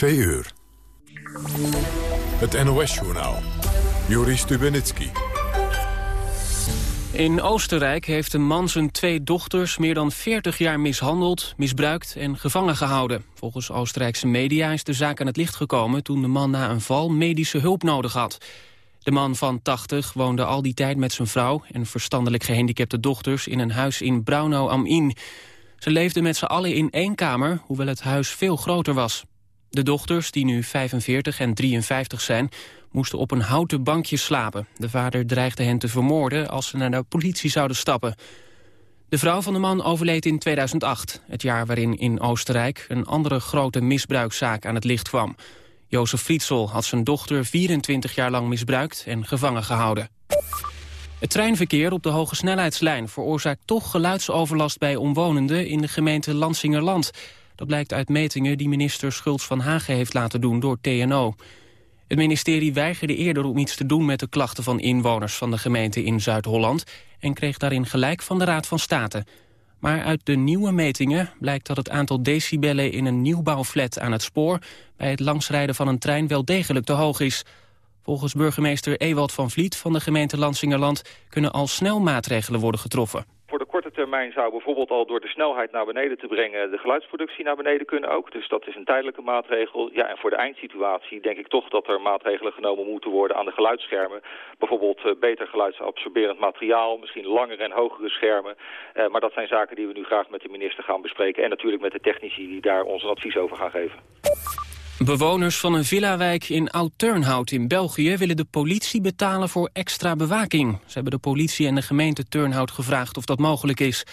Twee uur. Het NOS-journaal. Juri Stubenitski. In Oostenrijk heeft een man zijn twee dochters meer dan 40 jaar mishandeld, misbruikt en gevangen gehouden. Volgens Oostenrijkse media is de zaak aan het licht gekomen toen de man na een val medische hulp nodig had. De man van 80 woonde al die tijd met zijn vrouw en verstandelijk gehandicapte dochters in een huis in Braunau am Inn. Ze leefden met z'n allen in één kamer, hoewel het huis veel groter was. De dochters, die nu 45 en 53 zijn, moesten op een houten bankje slapen. De vader dreigde hen te vermoorden als ze naar de politie zouden stappen. De vrouw van de man overleed in 2008, het jaar waarin in Oostenrijk een andere grote misbruikzaak aan het licht kwam. Jozef Frietsel had zijn dochter 24 jaar lang misbruikt en gevangen gehouden. Het treinverkeer op de hoge snelheidslijn veroorzaakt toch geluidsoverlast bij omwonenden in de gemeente Lansingerland. Dat blijkt uit metingen die minister Schultz van Hagen heeft laten doen door TNO. Het ministerie weigerde eerder om iets te doen met de klachten van inwoners van de gemeente in Zuid-Holland en kreeg daarin gelijk van de Raad van State. Maar uit de nieuwe metingen blijkt dat het aantal decibellen in een nieuwbouwflat aan het spoor bij het langsrijden van een trein wel degelijk te hoog is. Volgens burgemeester Ewald van Vliet van de gemeente Lansingerland kunnen al snel maatregelen worden getroffen. Voor de korte termijn zou bijvoorbeeld al door de snelheid naar beneden te brengen de geluidsproductie naar beneden kunnen ook. Dus dat is een tijdelijke maatregel. Ja, en voor de eindsituatie denk ik toch dat er maatregelen genomen moeten worden aan de geluidsschermen. Bijvoorbeeld uh, beter geluidsabsorberend materiaal, misschien langere en hogere schermen. Uh, maar dat zijn zaken die we nu graag met de minister gaan bespreken. En natuurlijk met de technici die daar ons een advies over gaan geven. Bewoners van een villawijk in Oud-Turnhout in België... willen de politie betalen voor extra bewaking. Ze hebben de politie en de gemeente Turnhout gevraagd of dat mogelijk is.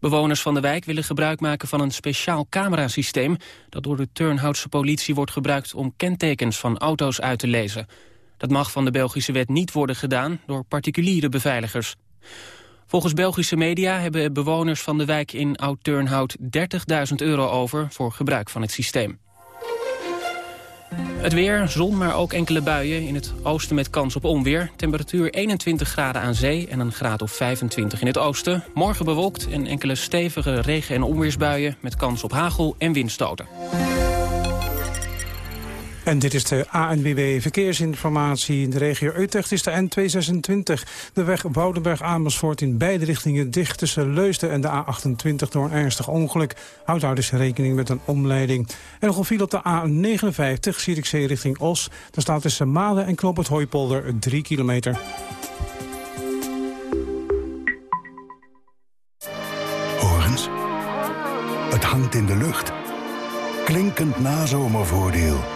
Bewoners van de wijk willen gebruik maken van een speciaal camerasysteem... dat door de Turnhoutse politie wordt gebruikt om kentekens van auto's uit te lezen. Dat mag van de Belgische wet niet worden gedaan door particuliere beveiligers. Volgens Belgische media hebben bewoners van de wijk in Oud-Turnhout 30.000 euro over voor gebruik van het systeem. Het weer, zon, maar ook enkele buien. In het oosten met kans op onweer. Temperatuur 21 graden aan zee en een graad of 25 in het oosten. Morgen bewolkt en enkele stevige regen- en onweersbuien... met kans op hagel en windstoten. En dit is de ANWB Verkeersinformatie. In de regio Utrecht is de N226. De weg Boudenberg-Amersfoort in beide richtingen dicht tussen Leusden en de A28 door een ernstig ongeluk. Houd daar dus rekening met een omleiding. En nog op de A59, Zierikzee richting Os. Daar staat tussen Maden en Knoop het Hooipolder 3 kilometer. Horens, het hangt in de lucht. Klinkend nazomervoordeel.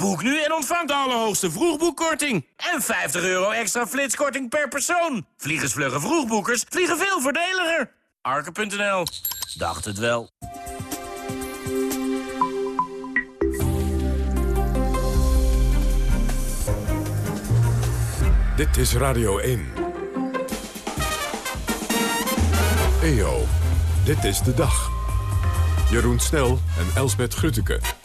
Boek nu en ontvang de allerhoogste vroegboekkorting. En 50 euro extra flitskorting per persoon. Vliegensvluggen vroegboekers vliegen veel voordeliger. Arke.nl. Dacht het wel. Dit is Radio 1. EO, dit is de dag. Jeroen Snel en Elsbeth Grutteke.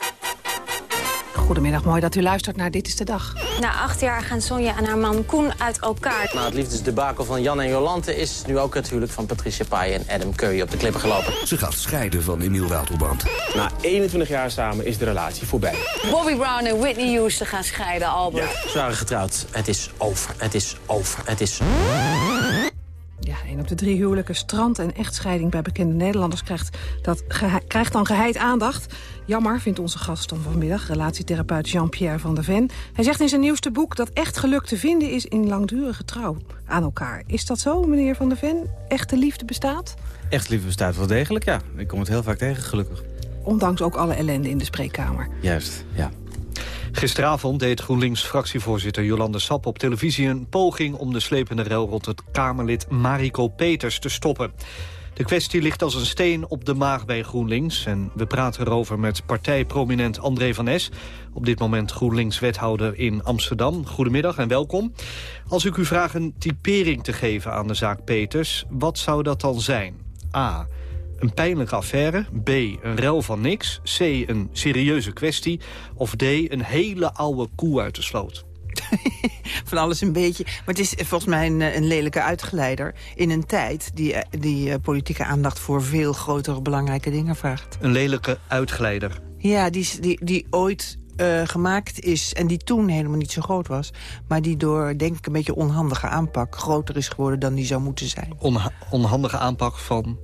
Goedemiddag, mooi dat u luistert naar Dit is de Dag. Na acht jaar gaan Sonja en haar man Koen uit elkaar. Na het liefdesdebakel van Jan en Jolante is nu ook het huwelijk van Patricia Pai en Adam Curry op de klippen gelopen. Ze gaat scheiden van Emiel Ratelband. Na 21 jaar samen is de relatie voorbij. Bobby Brown en Whitney Houston gaan scheiden, Albert. Ja. Ze waren getrouwd. Het is over. Het is over. Het is... Op de drie huwelijken strand- en echtscheiding bij bekende Nederlanders krijgt, dat krijgt dan geheid aandacht. Jammer, vindt onze gast van vanmiddag, relatietherapeut Jean-Pierre van der Ven. Hij zegt in zijn nieuwste boek dat echt geluk te vinden is in langdurige trouw aan elkaar. Is dat zo, meneer van der Ven? Echte liefde bestaat? Echte liefde bestaat wel degelijk, ja. Ik kom het heel vaak tegen, gelukkig. Ondanks ook alle ellende in de spreekkamer. Juist, ja. Gisteravond deed GroenLinks-fractievoorzitter Jolande Sap op televisie... een poging om de slepende rel rond het Kamerlid Mariko Peters te stoppen. De kwestie ligt als een steen op de maag bij GroenLinks. En we praten erover met partijprominent André van Es. Op dit moment GroenLinks-wethouder in Amsterdam. Goedemiddag en welkom. Als ik u vraag een typering te geven aan de zaak Peters... wat zou dat dan zijn? A. Een pijnlijke affaire. B. Een rel van niks. C. Een serieuze kwestie. Of D. Een hele oude koe uit de sloot. van alles een beetje. Maar het is volgens mij een, een lelijke uitgeleider... in een tijd die, die uh, politieke aandacht voor veel grotere belangrijke dingen vraagt. Een lelijke uitgeleider. Ja, die, die, die ooit uh, gemaakt is... en die toen helemaal niet zo groot was... maar die door, denk ik, een beetje onhandige aanpak... groter is geworden dan die zou moeten zijn. Onha onhandige aanpak van...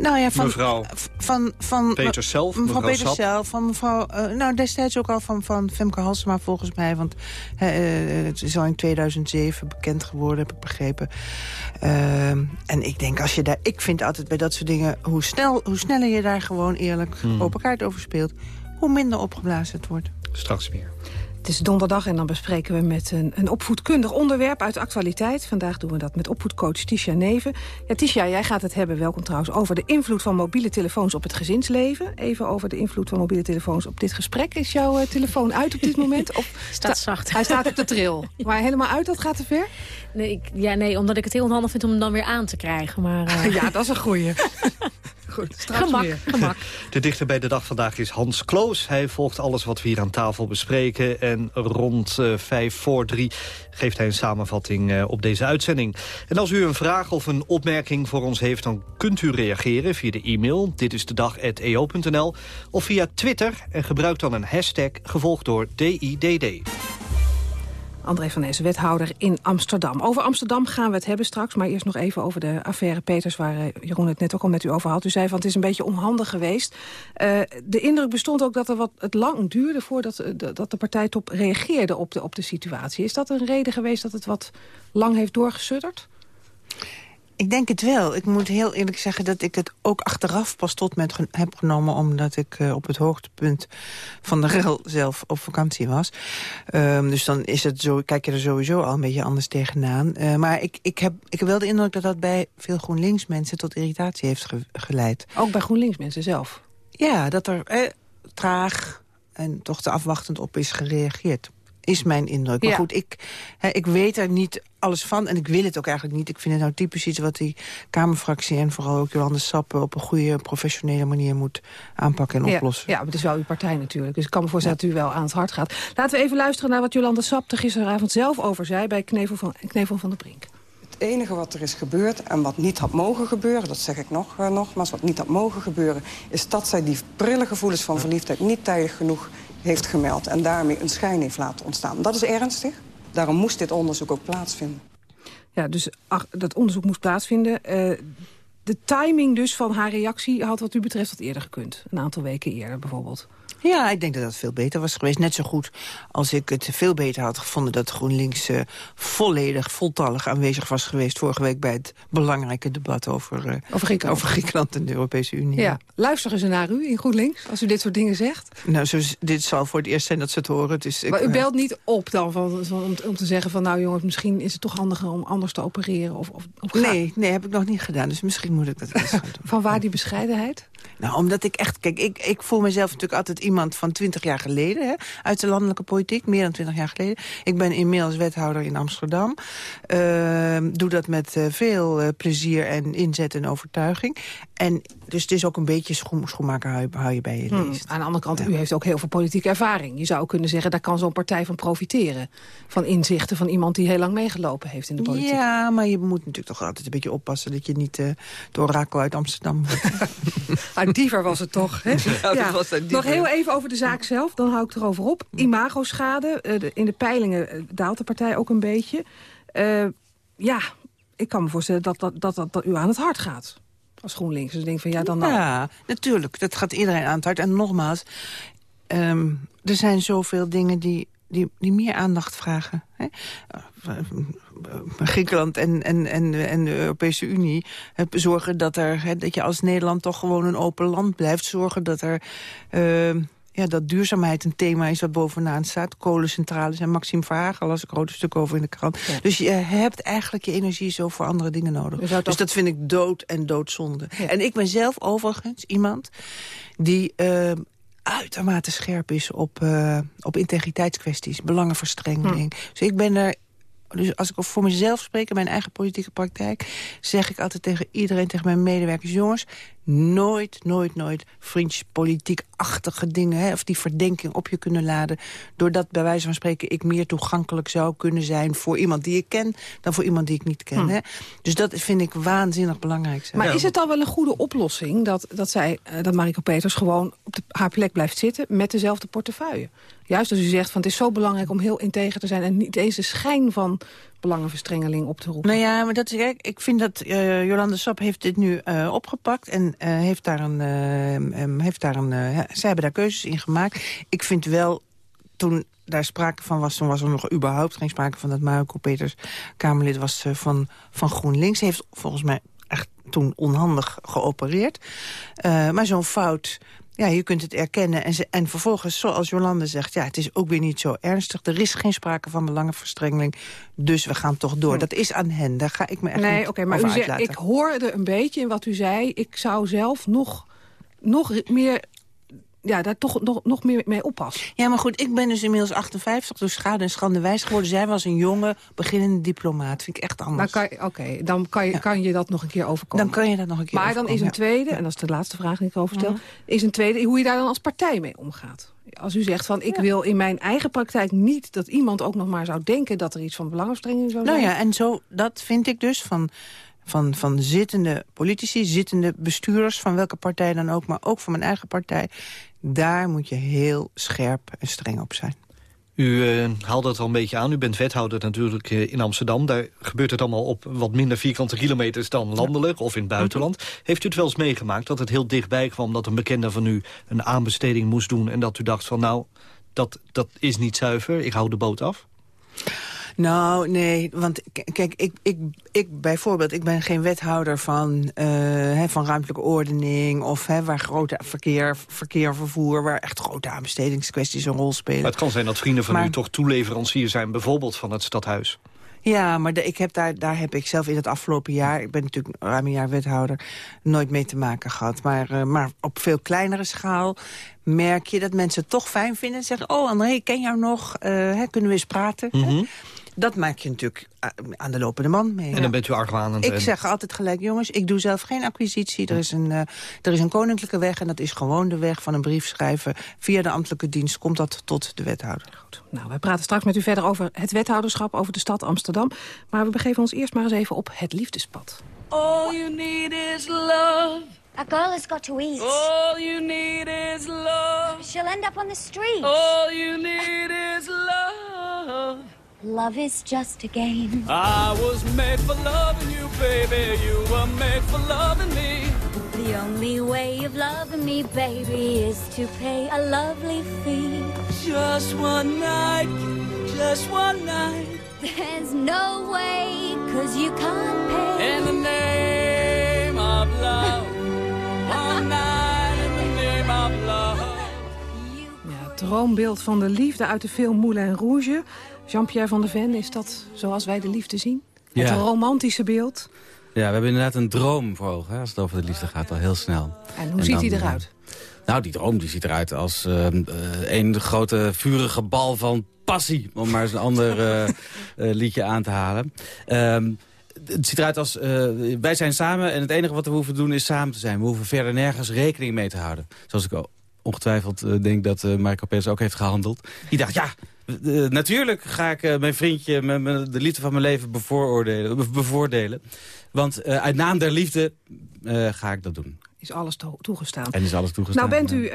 Nou ja, van, mevrouw van, van, Peters zelf, mevrouw, mevrouw Peters zelf, van mevrouw, uh, nou destijds ook al van, van Femke Halsema volgens mij, want uh, het is al in 2007 bekend geworden, heb ik begrepen. Uh, en ik denk als je daar, ik vind altijd bij dat soort dingen, hoe, snel, hoe sneller je daar gewoon eerlijk hmm. open kaart over speelt, hoe minder opgeblazen het wordt. Straks meer. Het is donderdag en dan bespreken we met een, een opvoedkundig onderwerp uit actualiteit. Vandaag doen we dat met opvoedcoach Tisha Neven. Ja, Tisha, jij gaat het hebben, welkom trouwens, over de invloed van mobiele telefoons op het gezinsleven. Even over de invloed van mobiele telefoons op dit gesprek. Is jouw uh, telefoon uit op dit moment? Of staat zacht. Hij staat op de tril. Maar helemaal uit, dat gaat te ver? Nee, ik, ja, nee, omdat ik het heel onhandig vind om hem dan weer aan te krijgen. Maar, uh... ja, dat is een goeie. Goed, straks gemak, meer. gemak. De dichter bij de dag vandaag is Hans Kloos. Hij volgt alles wat we hier aan tafel bespreken. En rond uh, vijf voor drie geeft hij een samenvatting uh, op deze uitzending. En als u een vraag of een opmerking voor ons heeft... dan kunt u reageren via de e-mail. Dit is de dag@eo.nl Of via Twitter en gebruik dan een hashtag gevolgd door DIDD. André van Nees, wethouder in Amsterdam. Over Amsterdam gaan we het hebben straks, maar eerst nog even over de affaire Peters... waar uh, Jeroen het net ook al met u over had. U zei van het is een beetje onhandig geweest. Uh, de indruk bestond ook dat er wat, het lang duurde voordat uh, de, dat de partijtop reageerde op de, op de situatie. Is dat een reden geweest dat het wat lang heeft doorgesudderd? Ik denk het wel. Ik moet heel eerlijk zeggen dat ik het ook achteraf pas tot met heb genomen... omdat ik uh, op het hoogtepunt van de rel zelf op vakantie was. Um, dus dan is het zo, kijk je er sowieso al een beetje anders tegenaan. Uh, maar ik, ik, heb, ik heb wel de indruk dat dat bij veel GroenLinks mensen... tot irritatie heeft ge geleid. Ook bij GroenLinks mensen zelf? Ja, dat er eh, traag en toch te afwachtend op is gereageerd is mijn indruk. Maar Ja. goed, ik, hè, ik weet er niet alles van en ik wil het ook eigenlijk niet. Ik vind het nou typisch iets wat die Kamerfractie... en vooral ook Jolande Sappen op een goede, professionele manier moet aanpakken en oplossen. Ja, maar het is wel uw partij natuurlijk. Dus ik kan me voorstellen dat u wel aan het hart gaat. Laten we even luisteren naar wat Jolande Sap er gisteravond zelf over zei... bij Knevel van, Knevel van der Brink. Het enige wat er is gebeurd en wat niet had mogen gebeuren... dat zeg ik nog, uh, nogmaals, wat niet had mogen gebeuren... is dat zij die prille gevoelens van verliefdheid niet tijdig genoeg heeft gemeld... en daarmee een schijn heeft laten ontstaan. Dat is ernstig. Daarom moest dit onderzoek ook plaatsvinden. Ja, dus dat onderzoek moest plaatsvinden. Eh, de timing dus van haar reactie had wat u betreft wat eerder gekund. Een aantal weken eerder bijvoorbeeld. Ja, ik denk dat dat veel beter was geweest. Net zo goed als ik het veel beter had gevonden... dat GroenLinks uh, volledig, voltallig aanwezig was geweest... vorige week bij het belangrijke debat over, uh, over, Griekenland. over Griekenland en de Europese Unie. Ja. Luisteren ze naar u in GroenLinks als u dit soort dingen zegt? Nou, zo, dit zal voor het eerst zijn dat ze het horen. Dus maar ik, u belt niet op dan van, van, om, om, te zeggen van... nou jongens, misschien is het toch handiger om anders te opereren? Of, of, of nee, nee, heb ik nog niet gedaan. Dus misschien moet ik dat eens doen. Van waar die bescheidenheid? Nou, omdat ik echt... Kijk, ik, ik voel mezelf natuurlijk altijd iemand van 20 jaar geleden... Hè, uit de landelijke politiek, meer dan 20 jaar geleden. Ik ben inmiddels wethouder in Amsterdam. Uh, doe dat met uh, veel uh, plezier en inzet en overtuiging. En dus het is ook een beetje schoen, schoenmaker hou, hou je bij je hmm. leest. Aan de andere kant, ja. u heeft ook heel veel politieke ervaring. Je zou ook kunnen zeggen, daar kan zo'n partij van profiteren. Van inzichten van iemand die heel lang meegelopen heeft in de politiek. Ja, maar je moet natuurlijk toch altijd een beetje oppassen... dat je niet uh, het orakel uit Amsterdam wordt. Uit Diever was het toch, hè? Ja, ja. Was Nog heel even over de zaak zelf, dan hou ik erover op. Imagoschade, uh, de, in de peilingen uh, daalt de partij ook een beetje. Uh, ja, ik kan me voorstellen dat, dat, dat, dat, dat u aan het hart gaat als GroenLinks. Dus ik denk van ja, dan nou. Ja, natuurlijk. Dat gaat iedereen aan het hart. En nogmaals, um, er zijn zoveel dingen die, die, die meer aandacht vragen. Hè? Griekenland en, en, en, en de Europese Unie zorgen dat, er, hè, dat je als Nederland toch gewoon een open land blijft. Zorgen dat er uh, ja, dat duurzaamheid een thema is wat bovenaan staat. Kolencentrales en Maxime Verhagen las ik een grote stuk over in de krant. Dus je hebt eigenlijk je energie zo voor andere dingen nodig. Dus dat vind ik dood en doodzonde. En ik ben zelf overigens iemand die... Uh, uitermate scherp is op, uh, op integriteitskwesties, belangenverstrengeling. Hm. Dus ik ben er dus als ik voor mezelf spreek in mijn eigen politieke praktijk... zeg ik altijd tegen iedereen, tegen mijn medewerkers... jongens, nooit, nooit, nooit fringe politiek-achtige dingen... Hè, of die verdenking op je kunnen laden... doordat bij wijze van spreken ik meer toegankelijk zou kunnen zijn... voor iemand die ik ken dan voor iemand die ik niet ken. Hm. Hè. Dus dat vind ik waanzinnig belangrijk. Maar is het dan wel een goede oplossing dat, dat, zij, eh, dat Mariko Peters gewoon op de, haar plek blijft zitten... met dezelfde portefeuille? Juist als u zegt van het is zo belangrijk om heel integer te zijn... en niet eens de schijn van belangenverstrengeling op te roepen. Nou ja, maar dat is, ik vind dat uh, Jolande Sap heeft dit nu uh, opgepakt... en uh, heeft daar een... Um, heeft daar een zij hebben daar keuzes in gemaakt. Ik vind wel, toen daar sprake van was... toen was er nog überhaupt geen sprake van dat Marco Peters Kamerlid was van, van GroenLinks. Heeft volgens mij echt toen onhandig geopereerd. maar zo'n fout ja, je kunt het erkennen. En, ze, en vervolgens, zoals Jolande zegt, ja, het is ook weer niet zo ernstig. Er is geen sprake van belangenverstrengeling. Dus we gaan toch door. Hm. Dat is aan hen. Daar ga ik me echt nee, oké, maar u zegt, Ik hoorde een beetje in wat u zei. Ik zou zelf nog, nog meer ja, daar toch nog, nog meer mee oppas. Ja, maar goed, ik ben dus inmiddels 58, dus schade en schande wijs geworden. Zij was een jonge, beginnende diplomaat. Vind ik echt anders. Oké, dan kan je, kan je dat nog een keer overkomen. Dan kan je dat nog een keer Maar dan is een tweede, en dat is de laatste vraag die ik over stel... is een tweede hoe je daar dan als partij mee omgaat. Als u zegt van ik wil in mijn eigen praktijk niet... dat iemand ook nog maar zou denken dat er iets van belangenverstrengeling zou zijn. Nou ja, en zo, dat vind ik dus van van, van zittende politici, zittende bestuurders... van welke partij dan ook, maar ook van mijn eigen partij... daar moet je heel scherp en streng op zijn. U uh, haalde het al een beetje aan. U bent wethouder natuurlijk uh, in Amsterdam. Daar gebeurt het allemaal op wat minder vierkante kilometers dan landelijk of in het buitenland. Heeft u het wel eens meegemaakt dat het heel dichtbij kwam... dat een bekende van u een aanbesteding moest doen... en dat u dacht van nou, dat, dat is niet zuiver, ik hou de boot af? Nou, nee, want kijk, ik, ik, ik bijvoorbeeld, ik ben geen wethouder van, uh, van ruimtelijke ordening... of waar grote verkeer, verkeer, vervoer, waar echt grote aanbestedingskwesties een rol spelen. Maar het kan zijn dat vrienden van u toch toeleverancier zijn, bijvoorbeeld van het stadhuis. Ja, maar de, ik heb daar, daar heb ik zelf in het afgelopen jaar... ik ben natuurlijk ruim een jaar wethouder... nooit mee te maken gehad. Maar, uh, maar op veel kleinere schaal merk je dat mensen het toch fijn vinden. En zeggen, oh André, ken jou nog? Uh, hè, kunnen we eens praten? Mm -hmm. Dat maak je natuurlijk eh, aan de lopende man mee. En dan bent u argwanend. Ik zeg altijd gelijk, jongens, ik doe zelf geen acquisitie. Er is, een, uh, er is een koninklijke weg en dat is gewoon de weg van een brief schrijven. Via de ambtelijke dienst komt dat tot de wethouder. Goed. Nou, wij praten straks met u verder over het wethouderschap, over de stad Amsterdam. Maar we begeven ons eerst maar eens even op het liefdespad. All you need is love. A girl has got to eat. All you need is love. She'll end up on the street. All you need is love. Love is just a game. I was made for loving you, baby. You were made for loving me. The only way of loving me, baby, is to pay a lovely fee. Just one night, just one night. There's no way, cause you can't pay. In the name of love. one night in the name of love. Ja, droombeeld van de liefde uit de film Moulin Rouge. Jean-Pierre van der Ven, is dat zoals wij de liefde zien? Het romantische beeld? Ja, we hebben inderdaad een droom voor ogen. Hè, als het over de liefde gaat, al heel snel. En hoe ziet hij eruit? Nou, die droom die ziet eruit als uh, een grote vurige bal van passie. Om maar eens een ander uh, liedje aan te halen. Um, het ziet eruit als, wij zijn samen en het enige wat we hoeven doen is samen te zijn. We hoeven verder nergens rekening mee te houden. Zoals ik ongetwijfeld denk dat Michael Pers ook heeft gehandeld. Die dacht, ja, uh, natuurlijk ga ik uh, mijn vriendje, mijn, mijn, de liefde van mijn leven bevooroordelen, bevoordelen. Want uh, uit naam der liefde ga ik dat doen. Is alles to toegestaan. En is alles toegestaan. Nou bent u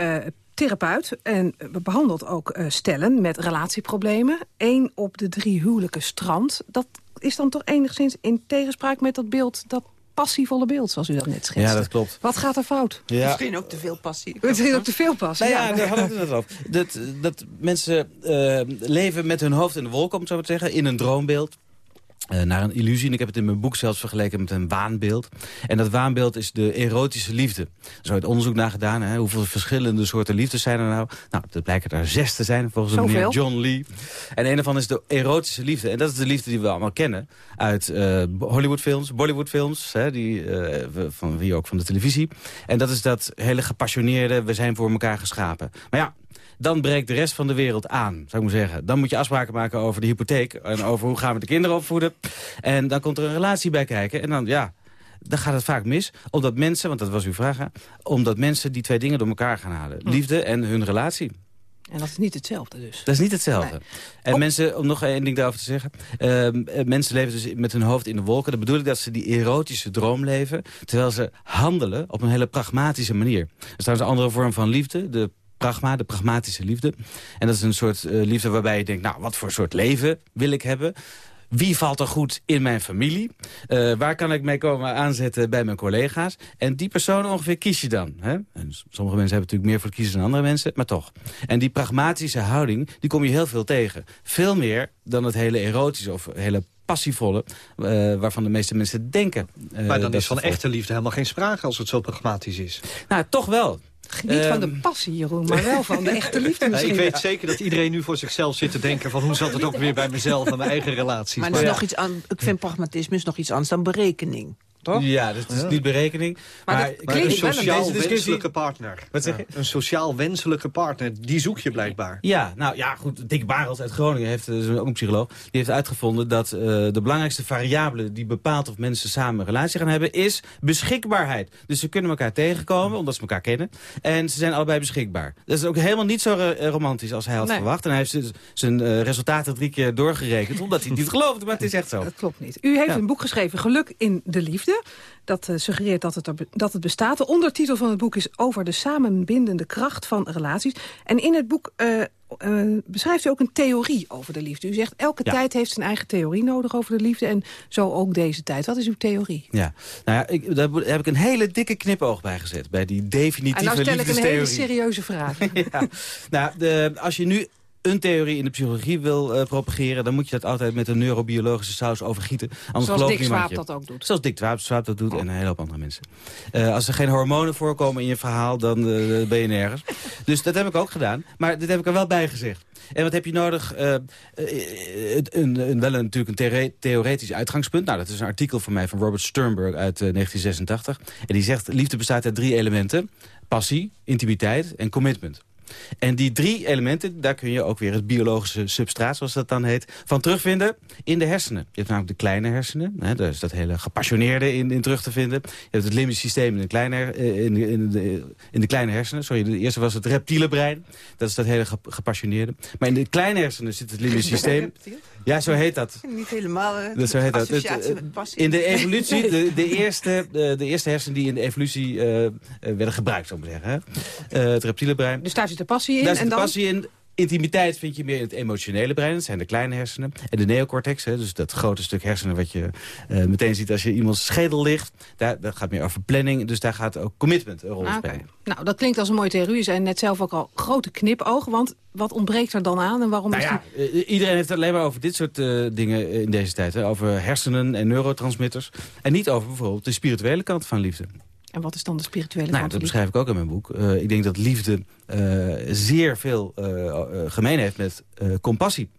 therapeut en behandelt ook stellen met relatieproblemen. Eén op de drie huwelijken strand. Dat is dan toch enigszins in tegenspraak met dat beeld... dat passievolle beeld, zoals u dat net schetste. Ja, dat klopt. Wat gaat er fout? Ja. Misschien ook te veel passie. Misschien ook te veel passie, nou ja. daar hadden we het over. Dat, dat mensen uh, leven met hun hoofd in de wolk, om het zo te zeggen, in een droombeeld. Eh, naar een illusie. En ik heb het in mijn boek zelfs vergeleken met een waanbeeld. En dat waanbeeld is de erotische liefde. Er is ooit onderzoek naar gedaan. Hè? Hoeveel verschillende soorten liefdes zijn er nou? Nou, dat blijkt er zes te zijn, volgens de meneer John Lee. En een daarvan is de erotische liefde. En dat is de liefde die we allemaal kennen. Uit uh, Hollywoodfilms, Bollywoodfilms. Hè, die, uh, van wie ook van de televisie. En dat is dat hele gepassioneerde, we zijn voor elkaar geschapen. Maar ja, dan breekt de rest van de wereld aan, zou ik maar zeggen. Dan moet je afspraken maken over de hypotheek... en over hoe gaan we de kinderen opvoeden. En dan komt er een relatie bij kijken. En dan, ja, dan gaat het vaak mis. Omdat mensen, want dat was uw vraag... Hè, omdat mensen die twee dingen door elkaar gaan halen. Hm. Liefde en hun relatie. En dat is niet hetzelfde dus. Dat is niet hetzelfde. En mensen, om nog één ding daarover te zeggen. Uh, mensen leven dus met hun hoofd in de wolken. Dat bedoel ik dat ze die erotische droom leven. Terwijl ze handelen op een hele pragmatische manier. Er is trouwens een andere vorm van liefde. De pragma, de pragmatische liefde. En dat is een soort uh, liefde waarbij je denkt... nou, wat voor soort leven wil ik hebben? Wie valt er goed in mijn familie? Uh, waar kan ik mee komen aanzetten bij mijn collega's? En die persoon ongeveer kies je dan. Hè? En sommige mensen hebben natuurlijk meer voor kiezen dan andere mensen, maar toch. En die pragmatische houding, die kom je heel veel tegen. Veel meer dan het hele erotische of hele passievolle, uh, waarvan de meeste mensen denken. Uh, maar dan is van echte liefde helemaal geen sprake als het zo pragmatisch is. Nou, toch wel. Geniet van de Ehm. passie, Jeroen, maar wel van de echte liefde misschien. ik weet zeker dat iedereen nu voor zichzelf zit te denken... van hoe zat het ook weer bij mezelf en mijn eigen relaties. Maar, is ja. nog iets aan, ik vind pragmatisme is nog iets anders dan berekening. Toch? Ja, dus het is niet berekening. Maar Maar, dat ik- Maar een sociaal wenselijke partner. Wat zeg je? Een sociaal wenselijke partner, die zoek je blijkbaar. Ja, nou ja, goed. Dick Barels uit Groningen, heeft, dat is ook een psycholoog... die heeft uitgevonden dat eh, de belangrijkste variabele... die bepaalt of mensen samen een relatie gaan hebben... is beschikbaarheid. Dus ze kunnen elkaar tegenkomen, omdat ze elkaar kennen. En ze zijn allebei beschikbaar. Dat is ook helemaal niet zo eh, romantisch als hij had Nee. verwacht. En hij heeft z- zijn eh, resultaten drie keer doorgerekend... omdat hij het niet geloofde, maar het is echt zo. Dat klopt niet. U heeft Ja. een boek geschreven, Geluk in de Liefde. Dat eh, suggereert dat het, er dat het bestaat. De ondertitel van het boek is over de samenbindende kracht van relaties. En in het boek eh, eh, beschrijft u ook een theorie over de liefde. U zegt, elke Ja. tijd heeft zijn eigen theorie nodig over de liefde. En zo ook deze tijd. Wat is uw theorie? Ja, nou ja, ik, daar heb ik een hele dikke knipoog bij gezet. Bij die definitieve En nou stel ik een liefdestheorie. hele serieuze vraag. ja. Nou, de, als je nu een theorie in de psychologie wil eh, propageren... dan moet je dat altijd met een neurobiologische saus overgieten. Anders Zoals Dick Swaap dat ook doet. Zoals Dick Swaap, dat doet en een hele hoop andere mensen. Eh, als er geen hormonen voorkomen in je verhaal, dan eh, ben je nergens. Dus dat heb ik ook gedaan. Maar dit heb ik er wel bij gezegd. En wat heb je nodig? Een, een, wel een, natuurlijk een theore- theoretisch uitgangspunt. Nou, dat is een artikel van mij van Robert Sternberg uit eh, 1986. En die zegt, liefde bestaat uit drie elementen. Passie, intimiteit en commitment. En die drie elementen, daar kun je ook weer het biologische substraat, zoals dat dan heet, van terugvinden in de hersenen. Je hebt namelijk de kleine hersenen, hè, daar is dat hele gepassioneerde in, in terug te vinden. Je hebt het limbisch systeem in de, kleine, eh, in, de, in, de, in de kleine hersenen. Sorry, de eerste was het reptiele brein. Dat is dat hele gep- gepassioneerde. Maar in de kleine hersenen zit het limbisch systeem. Ja, zo heet dat. Niet helemaal Dat zo heet dat. Eh, met passie. in de evolutie, de, de, eerste, de, de eerste hersenen die in de evolutie eh, eh, werden gebruikt, zou ik maar zeggen. Hè? Eh, het reptiele brein. Dus daar zit de passie in. Daar en zit de dan? passie in. Intimiteit vind je meer in het emotionele brein. Dat zijn de kleine hersenen. En de neocortex, hè, dus dat grote stuk hersenen... wat je eh, meteen ziet als je iemands schedel ligt. Daar, dat gaat meer over planning. Dus daar gaat ook commitment een rol Ah, spelen. Nou, dat klinkt als een mooie theorie. U zei net zelf ook al grote knipogen. Want wat ontbreekt er dan aan en waarom Nou is ja, die... eh, iedereen heeft het alleen maar over dit soort eh, dingen in deze tijd. Hè? Over hersenen en neurotransmitters. En niet over bijvoorbeeld de spirituele kant van liefde. En wat is dan de spirituele Nou, kant dat beschrijf ik ook in mijn boek. Eh, ik denk dat liefde eh, zeer veel eh, gemeen heeft met compassie.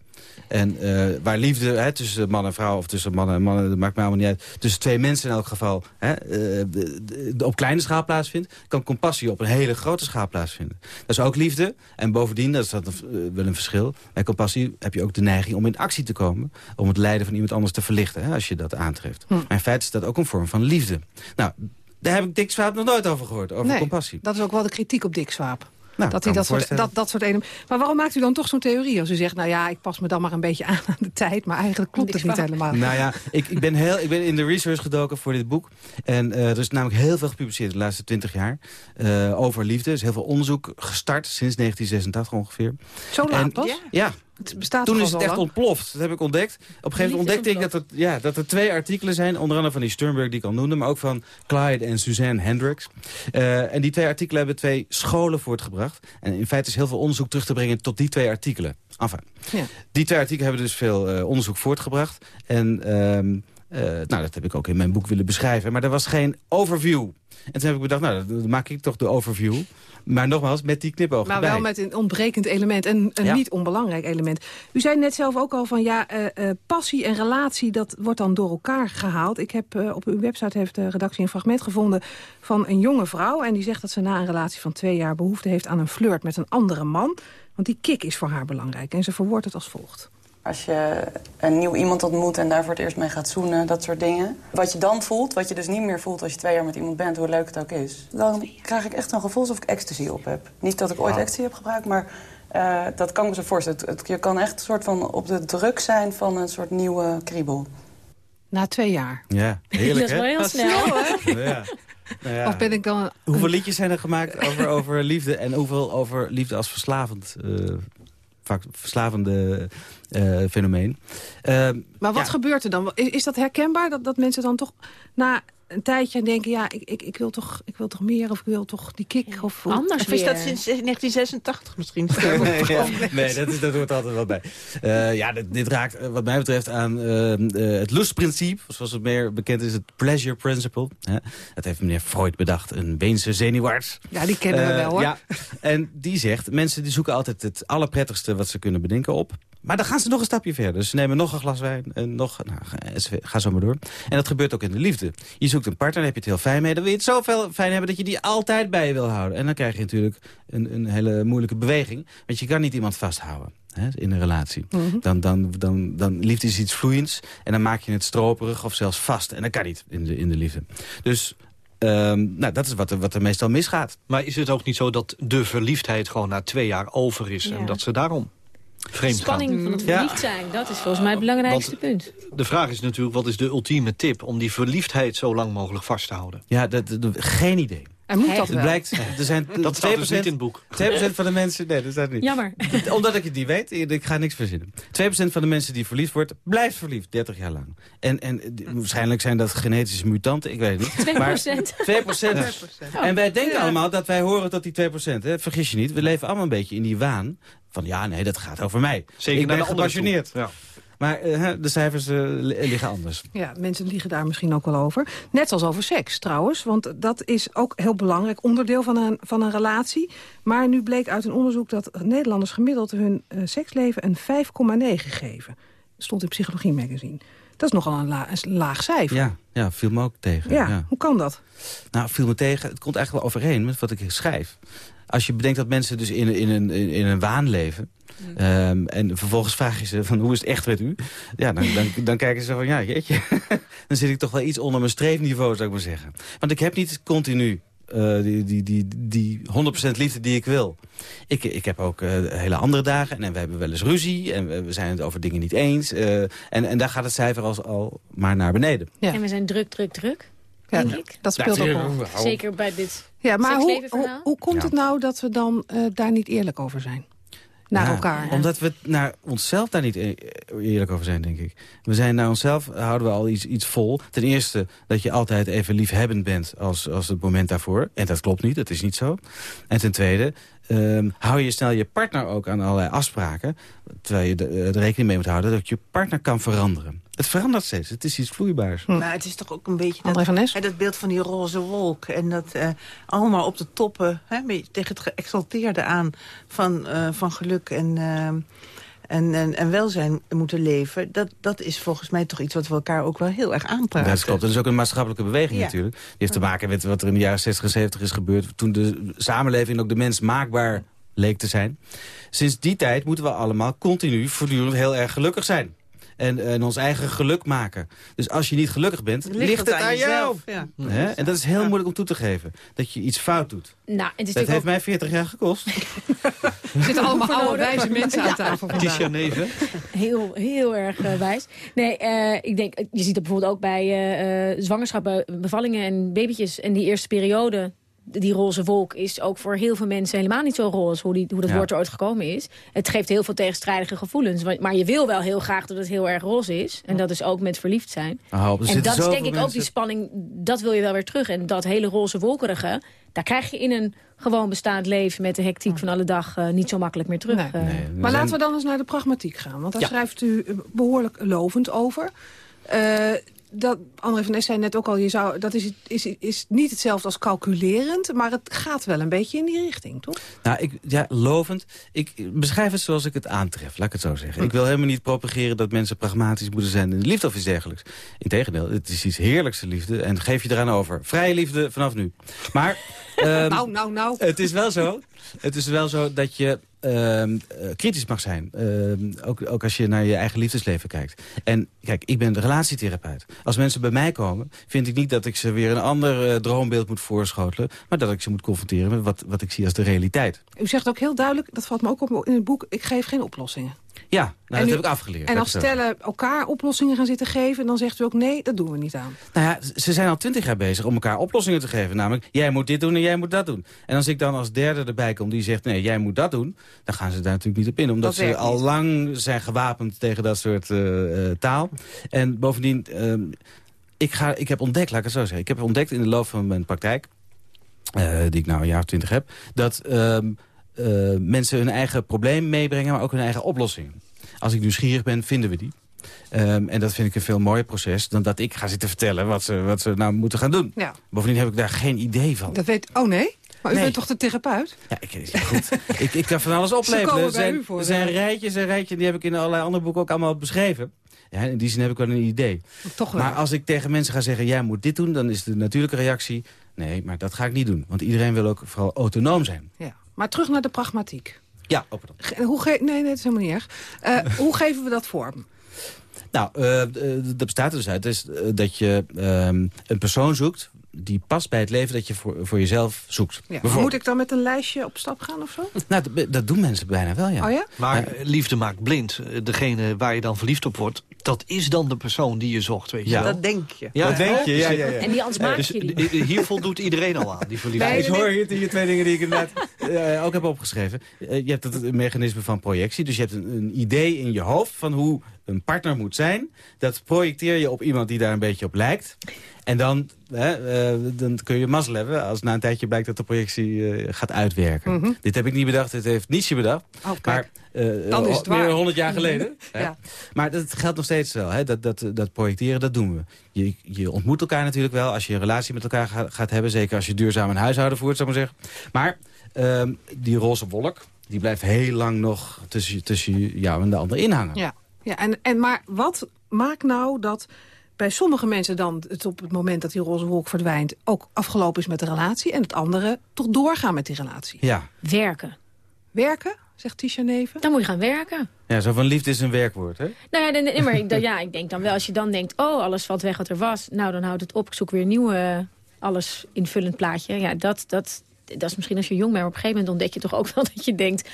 En waar liefde hè, tussen man en vrouw, of tussen mannen en mannen, dat maakt mij allemaal niet uit. Tussen twee mensen in elk geval, hè, de- de- de- op kleine schaal plaatsvindt, kan compassie op een hele grote schaal plaatsvinden. Dat is ook liefde. En bovendien, dat is dat een- wel een verschil. Bij compassie heb je ook de neiging om in actie te komen. Om het lijden van iemand anders te verlichten, hè, als je dat aantreft. Hm. Maar in feite is dat ook een vorm van liefde. Nou, daar heb ik Dick Swaap nog nooit over gehoord, over Nee, compassie. dat is ook wel de kritiek op Dick Swaap. Nou, dat hij dat soort, dat, dat soort elementen... Maar waarom maakt u dan toch zo'n theorie? Als u zegt, nou ja, ik pas me dan maar een beetje aan aan de tijd... maar eigenlijk klopt het niet helemaal. Nou ja, ik, ik, ben heel, ik ben in de research gedoken voor dit boek. En eh, er is namelijk heel veel gepubliceerd de laatste twintig jaar. eh, over liefde. Er is heel veel onderzoek gestart sinds 1986 ongeveer. Zo laat En- pas? Ja, Het bestaat toen is het echt lang. ontploft. Dat heb ik ontdekt. Op een gegeven moment ontdekte ik dat er, ja, dat er twee artikelen zijn. Onder andere van die Sternberg die ik al noemde. Maar ook van Clyde en Suzanne Hendricks. Eh, en die twee artikelen hebben twee scholen voortgebracht. En in feite is heel veel onderzoek terug te brengen tot die twee artikelen. Enfin, Ja. die twee artikelen hebben dus veel eh, onderzoek voortgebracht. En ehm, eh, nou, dat heb ik ook in mijn boek willen beschrijven. Maar er was geen overview. En toen heb ik bedacht, nou, dan maak ik toch de overview. Maar nogmaals, met die knipoog Maar erbij. wel met een ontbrekend element, en een Ja. niet onbelangrijk element. U zei net zelf ook al van, ja, eh, eh, passie en relatie... dat wordt dan door elkaar gehaald. Ik heb eh, op uw website heeft de redactie een fragment gevonden... van een jonge vrouw. En die zegt dat ze na een relatie van twee jaar... behoefte heeft aan een flirt met een andere man. Want die kick is voor haar belangrijk. En ze verwoordt het als volgt. Als je een nieuw iemand ontmoet en daar voor het eerst mee gaat zoenen, dat soort dingen. Wat je dan voelt, wat je dus niet meer voelt als je twee jaar met iemand bent, hoe leuk het ook is. Dan krijg ik echt een gevoel alsof ik ecstasy op heb. Niet dat ik ooit ecstasy heb gebruikt, maar eh, dat kan ik me zo voorstellen. Het- het- je kan echt een soort van op de druk zijn van een soort nieuwe kriebel. Na twee jaar. Ja, heerlijk Dat is wel heel Dat snel, hè? Ja. Nou ja. Of ben ik dan... Hoeveel liedjes zijn er gemaakt over, over liefde... en hoeveel over liefde als verslavend, eh, vaak verslavende eh, fenomeen. Eh, Maar wat ja, gebeurt er dan? Is, is dat herkenbaar? Dat, dat mensen dan toch na een tijdje denken... ja, ik, ik, ik, wil toch, ik wil toch meer of ik wil toch die kick? Of, Of is dat sinds 1986 misschien? nee, ja, nee dat, is, dat hoort altijd wel bij. Eh, ja, dit, dit raakt eh, wat mij betreft aan eh, eh, het lustprincipe. Zoals het meer bekend is, het pleasure principle. Hè? Dat heeft meneer Freud bedacht, een Weense zenuwarts. Ja, die kennen we wel, hoor. Ja, en die zegt, mensen die zoeken altijd het allerprettigste wat ze kunnen bedenken op. Maar dan gaan ze nog een stapje verder. Dus ze nemen nog een glas wijn en nog... Nou, ga, ga zo maar door. En dat gebeurt ook in de liefde. Je zoekt een partner, dan heb je het heel fijn mee. Dan wil je het zo veel fijn hebben dat je die altijd bij je wil houden. En dan krijg je natuurlijk een, een hele moeilijke beweging. Want je kan niet iemand vasthouden hè, in een relatie. dan, dan, dan, dan liefde is iets vloeiends. En dan maak je het stroperig of zelfs vast. En dat kan niet in de, in de liefde. Dus... ehm, nou, dat is wat er, wat er meestal misgaat. Maar is het ook niet zo dat de verliefdheid gewoon na twee jaar over is... Ja. en dat ze daarom vreemd Spanning gaan? van het verliefd zijn, dat is volgens mij het belangrijkste punt. De vraag is natuurlijk, wat is de ultieme tip... om die verliefdheid zo lang mogelijk vast te houden? Ja, dat, dat- geen idee. En moet dat wel? blijkt, er zijn Dat staat 2%, dus niet in het boek. 2% van de mensen... Nee, dat staat niet. Jammer. Omdat ik het niet weet, ik ga niks verzinnen. 2% van de mensen die verliefd wordt, blijft verliefd, 30 jaar lang. En, en die- waarschijnlijk zijn dat genetische mutanten, ik weet het niet. 2%. Maar 2%. En wij denken allemaal dat wij horen tot die 2%. Hè? Vergis je niet, we leven allemaal een beetje in die waan... van ja, nee, dat gaat over mij. Zeker ik ben gepassioneerd. toe. Ja. Maar eh, de cijfers eh, li- liggen anders. Ja, mensen liegen daar misschien ook wel over. Net als over seks trouwens, want dat is ook heel belangrijk onderdeel van een, van een relatie. Maar nu bleek uit een onderzoek dat Nederlanders gemiddeld hun eh, seksleven een 5,9 geven. Stond in Psychologie Magazine. Dat is nogal een, la- een laag cijfer. Ja, ja, viel me ook tegen. Ja, ja. hoe kan dat? Nou, viel me tegen. Het komt eigenlijk wel overeen met wat ik schrijf. Als je bedenkt dat mensen dus in, in, een, in, in een waan leven... ehm, en vervolgens vraag je ze van hoe is het echt met u? Ja, dan, dan, dan kijken ze van ja, jeetje. dan zit ik toch wel iets onder mijn streefniveau, zou ik maar zeggen. Want ik heb niet continu eh, die, die, die, die 100% liefde die ik wil. Ik, ik heb ook eh, hele andere dagen en we hebben wel eens ruzie... en we, we zijn het over dingen niet eens. eh, en, en daar gaat het cijfer al, al maar naar beneden. En we zijn druk, druk, druk, Ja, denk ik. dat speelt ook wel. Zeker bij dit Ja, maar hoe, hoe, hoe komt Ja. het nou dat we dan eh, daar niet eerlijk over zijn? Naar Ja, elkaar. Omdat we naar onszelf daar niet e- eerlijk over zijn, denk ik. We zijn naar onszelf, houden we al iets, iets vol. Ten eerste dat je altijd even liefhebbend bent als, als het moment daarvoor. En dat klopt niet, dat is niet zo. En ten tweede, ehm, hou je snel je partner ook aan allerlei afspraken. Terwijl je de, eh, rekening mee moet houden dat je partner kan veranderen. Het verandert steeds, het is iets vloeibaars. Maar het is toch ook een beetje Nes? hè, dat beeld van die roze wolk. En dat eh, allemaal op de toppen, hè, een beetje tegen het geëxalteerde aan van, eh, van geluk en, eh, en, en, en welzijn moeten leven. Dat, dat is volgens mij toch iets wat we elkaar ook wel heel erg aanpraten. Dat klopt. Dat is ook een maatschappelijke beweging Ja. natuurlijk. Die heeft te maken met wat er in de jaren 60 en 70 is gebeurd. Toen de samenleving ook de mens maakbaar leek te zijn. Sinds die tijd moeten we allemaal continu, voortdurend heel erg gelukkig zijn. En, en ons eigen geluk maken. Dus als je niet gelukkig bent, ligt, het aan, jezelf, Ja. Hè? En dat is heel moeilijk om toe te geven. Dat je iets fout doet. Nou, het is Dat heeft ook... mij 40 jaar gekost. Er zitten allemaal oude wijze mensen aan tafel vandaag. Tisha Neven. Heel, heel erg eh, wijs. Nee, eh, ik denk, je ziet dat bijvoorbeeld ook bij eh, eh, zwangerschappen, bevallingen en babytjes. En die eerste periode, die roze wolk is ook voor heel veel mensen helemaal niet zo roze... hoe, die, hoe dat Ja. woord er ooit gekomen is. Het geeft heel veel tegenstrijdige gevoelens. Maar je wil wel heel graag dat het heel erg roze is. En dat is ook met verliefd zijn. Er en dat is denk ik ook die spanning, dat wil je wel weer terug. En dat hele roze wolkerige, daar krijg je in een gewoon bestaand leven... met de hectiek van alle dag eh, niet zo makkelijk meer terug. eh. Maar laten we dan eens naar de pragmatiek gaan. Want daar Ja. schrijft u eh, behoorlijk lovend over. Eh, dat, André van Es zei net ook al, je zou, dat is, is, is niet hetzelfde als calculerend... maar het gaat wel een beetje in die richting, toch? Nou, ik, ja, lovend. Ik beschrijf het zoals ik het aantref, laat ik het zo zeggen. Ik wil helemaal niet propageren dat mensen pragmatisch moeten zijn in de liefde of iets dergelijks. Integendeel, het is iets heerlijks, de liefde. En geef je eraan over. Vrije liefde vanaf nu. Maar ehm, nou, nou, nou. het is wel zo, het is wel zo dat je ehm, eh, kritisch mag zijn. Ehm, ook, ook als je naar je eigen liefdesleven kijkt. En kijk, ik ben de relatietherapeut. Als mensen bij mij komen, vind ik niet dat ik ze weer een ander eh, droombeeld moet voorschotelen. Maar dat ik ze moet confronteren met wat, wat ik zie als de realiteit. U zegt ook heel duidelijk, dat valt me ook op in het boek... ik geef geen oplossingen. Ja, nou, dat heb ik afgeleerd. En als stellen elkaar oplossingen gaan zitten geven... dan zegt u ook nee, dat doen we niet aan. Nou ja, ze zijn al twintig jaar bezig om elkaar oplossingen te geven. Namelijk, jij moet dit doen en jij moet dat doen. En als ik dan als derde erbij kom die zegt, nee, jij moet dat doen... dan gaan ze daar natuurlijk niet op in. Omdat Dat ze al niet. lang zijn gewapend tegen dat soort eh, eh, taal. En bovendien, ehm, ik, ga, ik heb ontdekt, laat ik het zo zeggen... ik heb ontdekt in de loop van mijn praktijk... eh, die ik nou een jaar of twintig heb... dat ehm, eh, mensen hun eigen probleem meebrengen, maar ook hun eigen oplossing. Als ik nieuwsgierig ben, vinden we die. Ehm, en dat vind ik een veel mooier proces dan dat ik ga zitten vertellen wat ze, wat ze nou moeten gaan doen. Ja. Bovendien heb ik daar geen idee van. Dat weet... Oh nee? Maar u Nee. bent toch de therapeut? Ja, ik, goed. ik, ik kan van alles komen Er zijn, voor, zijn ja. rijtjes en rijtjes, die heb ik in allerlei andere boeken ook allemaal beschreven. Ja, in die zin heb ik wel een idee. Toch wel. Maar als ik tegen mensen ga zeggen, jij moet dit doen, dan is de natuurlijke reactie... nee, maar dat ga ik niet doen. Want iedereen wil ook vooral autonoom zijn. Ja. Maar terug naar de pragmatiek. Ja, Ge- Hoe ge nee, nee, dat is helemaal niet erg. Eh, hoe geven we dat vorm? Nou, eh, dat bestaat er dus uit is, dat je ehm, een persoon zoekt... die past bij het leven dat je voor, voor jezelf zoekt. Ja. Moet ik dan met een lijstje op stap gaan of zo? Nou, dat, dat doen mensen bijna wel, ja. Oh ja? Maar eh, liefde maakt blind. Eh, Degene waar je dan verliefd op wordt, dat is dan de persoon die je zocht, weet je Ja. wel. Dat denk je. Dat denk je, ja, ja, ja. En die anders maak Dus je die. eh, hier voldoet iedereen al aan, die verliefdheid. Ja, ik hoor hier die twee dingen die ik inderdaad eh, ook heb opgeschreven. Eh, je hebt het, het mechanisme van projectie. Dus je hebt een, een idee in je hoofd van hoe een partner moet zijn. Dat projecteer je op iemand die daar een beetje op lijkt. En dan, hè, eh, dan kun je mazzel hebben als na een tijdje blijkt dat de projectie eh, gaat uitwerken. Mhm. Dit heb ik niet bedacht, dit heeft Nietzsche bedacht. Oh, maar eh, Dan is het meer waar. dan 100 jaar geleden. hè. Ja. Maar dat geldt nog steeds wel. Hè? Dat, dat, dat projecteren, dat doen we. Je, je ontmoet elkaar natuurlijk wel als je een relatie met elkaar ga- gaat hebben. Zeker als je duurzaam een huishouden voert, zou ik maar zeggen. Maar ehm, die roze wolk, die blijft heel lang nog tussen, tussen jou en de ander inhangen. Ja. Ja en, en, maar wat maakt nou dat bij sommige mensen dan het op het moment dat die roze wolk verdwijnt... ook afgelopen is met de relatie en het andere toch doorgaan met die relatie? Ja. Werken. Werken, zegt Tisha Neven. Dan moet je gaan werken. ja, zo van liefde is een werkwoord, hè? Nou ja, nee, nee, maar ik, dan- ja, ik denk dan wel, als je dan denkt... oh, alles valt weg wat er was. Nou, dan houdt het op. Ik zoek weer een nieuw, eh, alles invullend plaatje. Ja, dat, dat, dat is misschien als je jong bent. Maar op een gegeven moment ontdek je toch ook wel dat je denkt...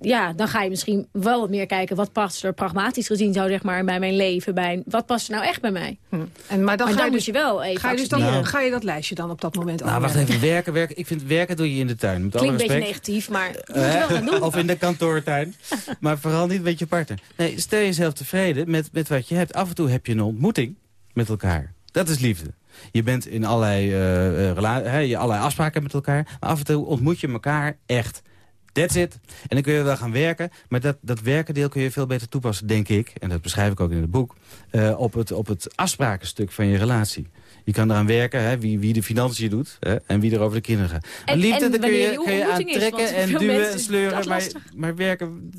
ja, dan ga je misschien wel wat meer kijken... wat past er pragmatisch gezien zou zeg maar, bij mijn leven. Bij, wat past er nou echt bij mij? Hm. En, maar dan, Maar ga, dan je moet dus, je wel even ga, je dus dan, accepteren. ga je dat lijstje dan op dat moment Nou, wacht even. Werken, werken. Ik vind werken doe je in de tuin. Met alle Klinkt een beetje negatief, maar je moet het wel gaan Eh, doen. of in de kantoortuin. maar vooral niet met je partner. Nee, stel jezelf tevreden met, met wat je hebt. Af en toe heb je een ontmoeting met elkaar. Dat is liefde. Je bent in allerlei, hè, je allerlei afspraken met elkaar. Maar af en toe ontmoet je elkaar echt. That's it. En dan kun je wel gaan werken. Maar dat, dat werkendeel kun je veel beter toepassen, denk ik. En dat beschrijf ik ook in het boek. eh, op, het, op het afsprakenstuk van je relatie. Je kan eraan werken, hè, wie, wie de financiën doet hè, en wie er over de kinderen gaat. Maar En- liefde, en kun je, kun je aan ontmoeting is, trekken want en duwen en sleuren. Maar, maar werken...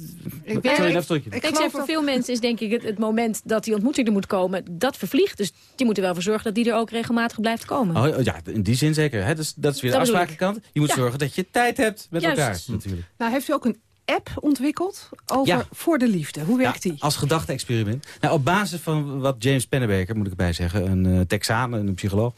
Ik Sorry, werk- even een stukje. ik Kijk, geloof voor dat- veel mensen is denk ik het, het moment dat die ontmoeting er moet komen, dat vervliegt. Dus die moeten wel voor zorgen dat die er ook regelmatig blijft komen. Oh, ja, in die zin zeker. Hè? Dus, dat is weer de ik. afsprakenkant. Je moet Ja. zorgen dat je tijd hebt met Juist. elkaar, natuurlijk. Nou, heeft u ook een app ontwikkeld over Ja. voor de liefde. Hoe werkt die? Als gedachte-experiment. Nou, op basis van wat James Pennebaker, moet ik erbij zeggen... een uh, Texaan, een psycholoog...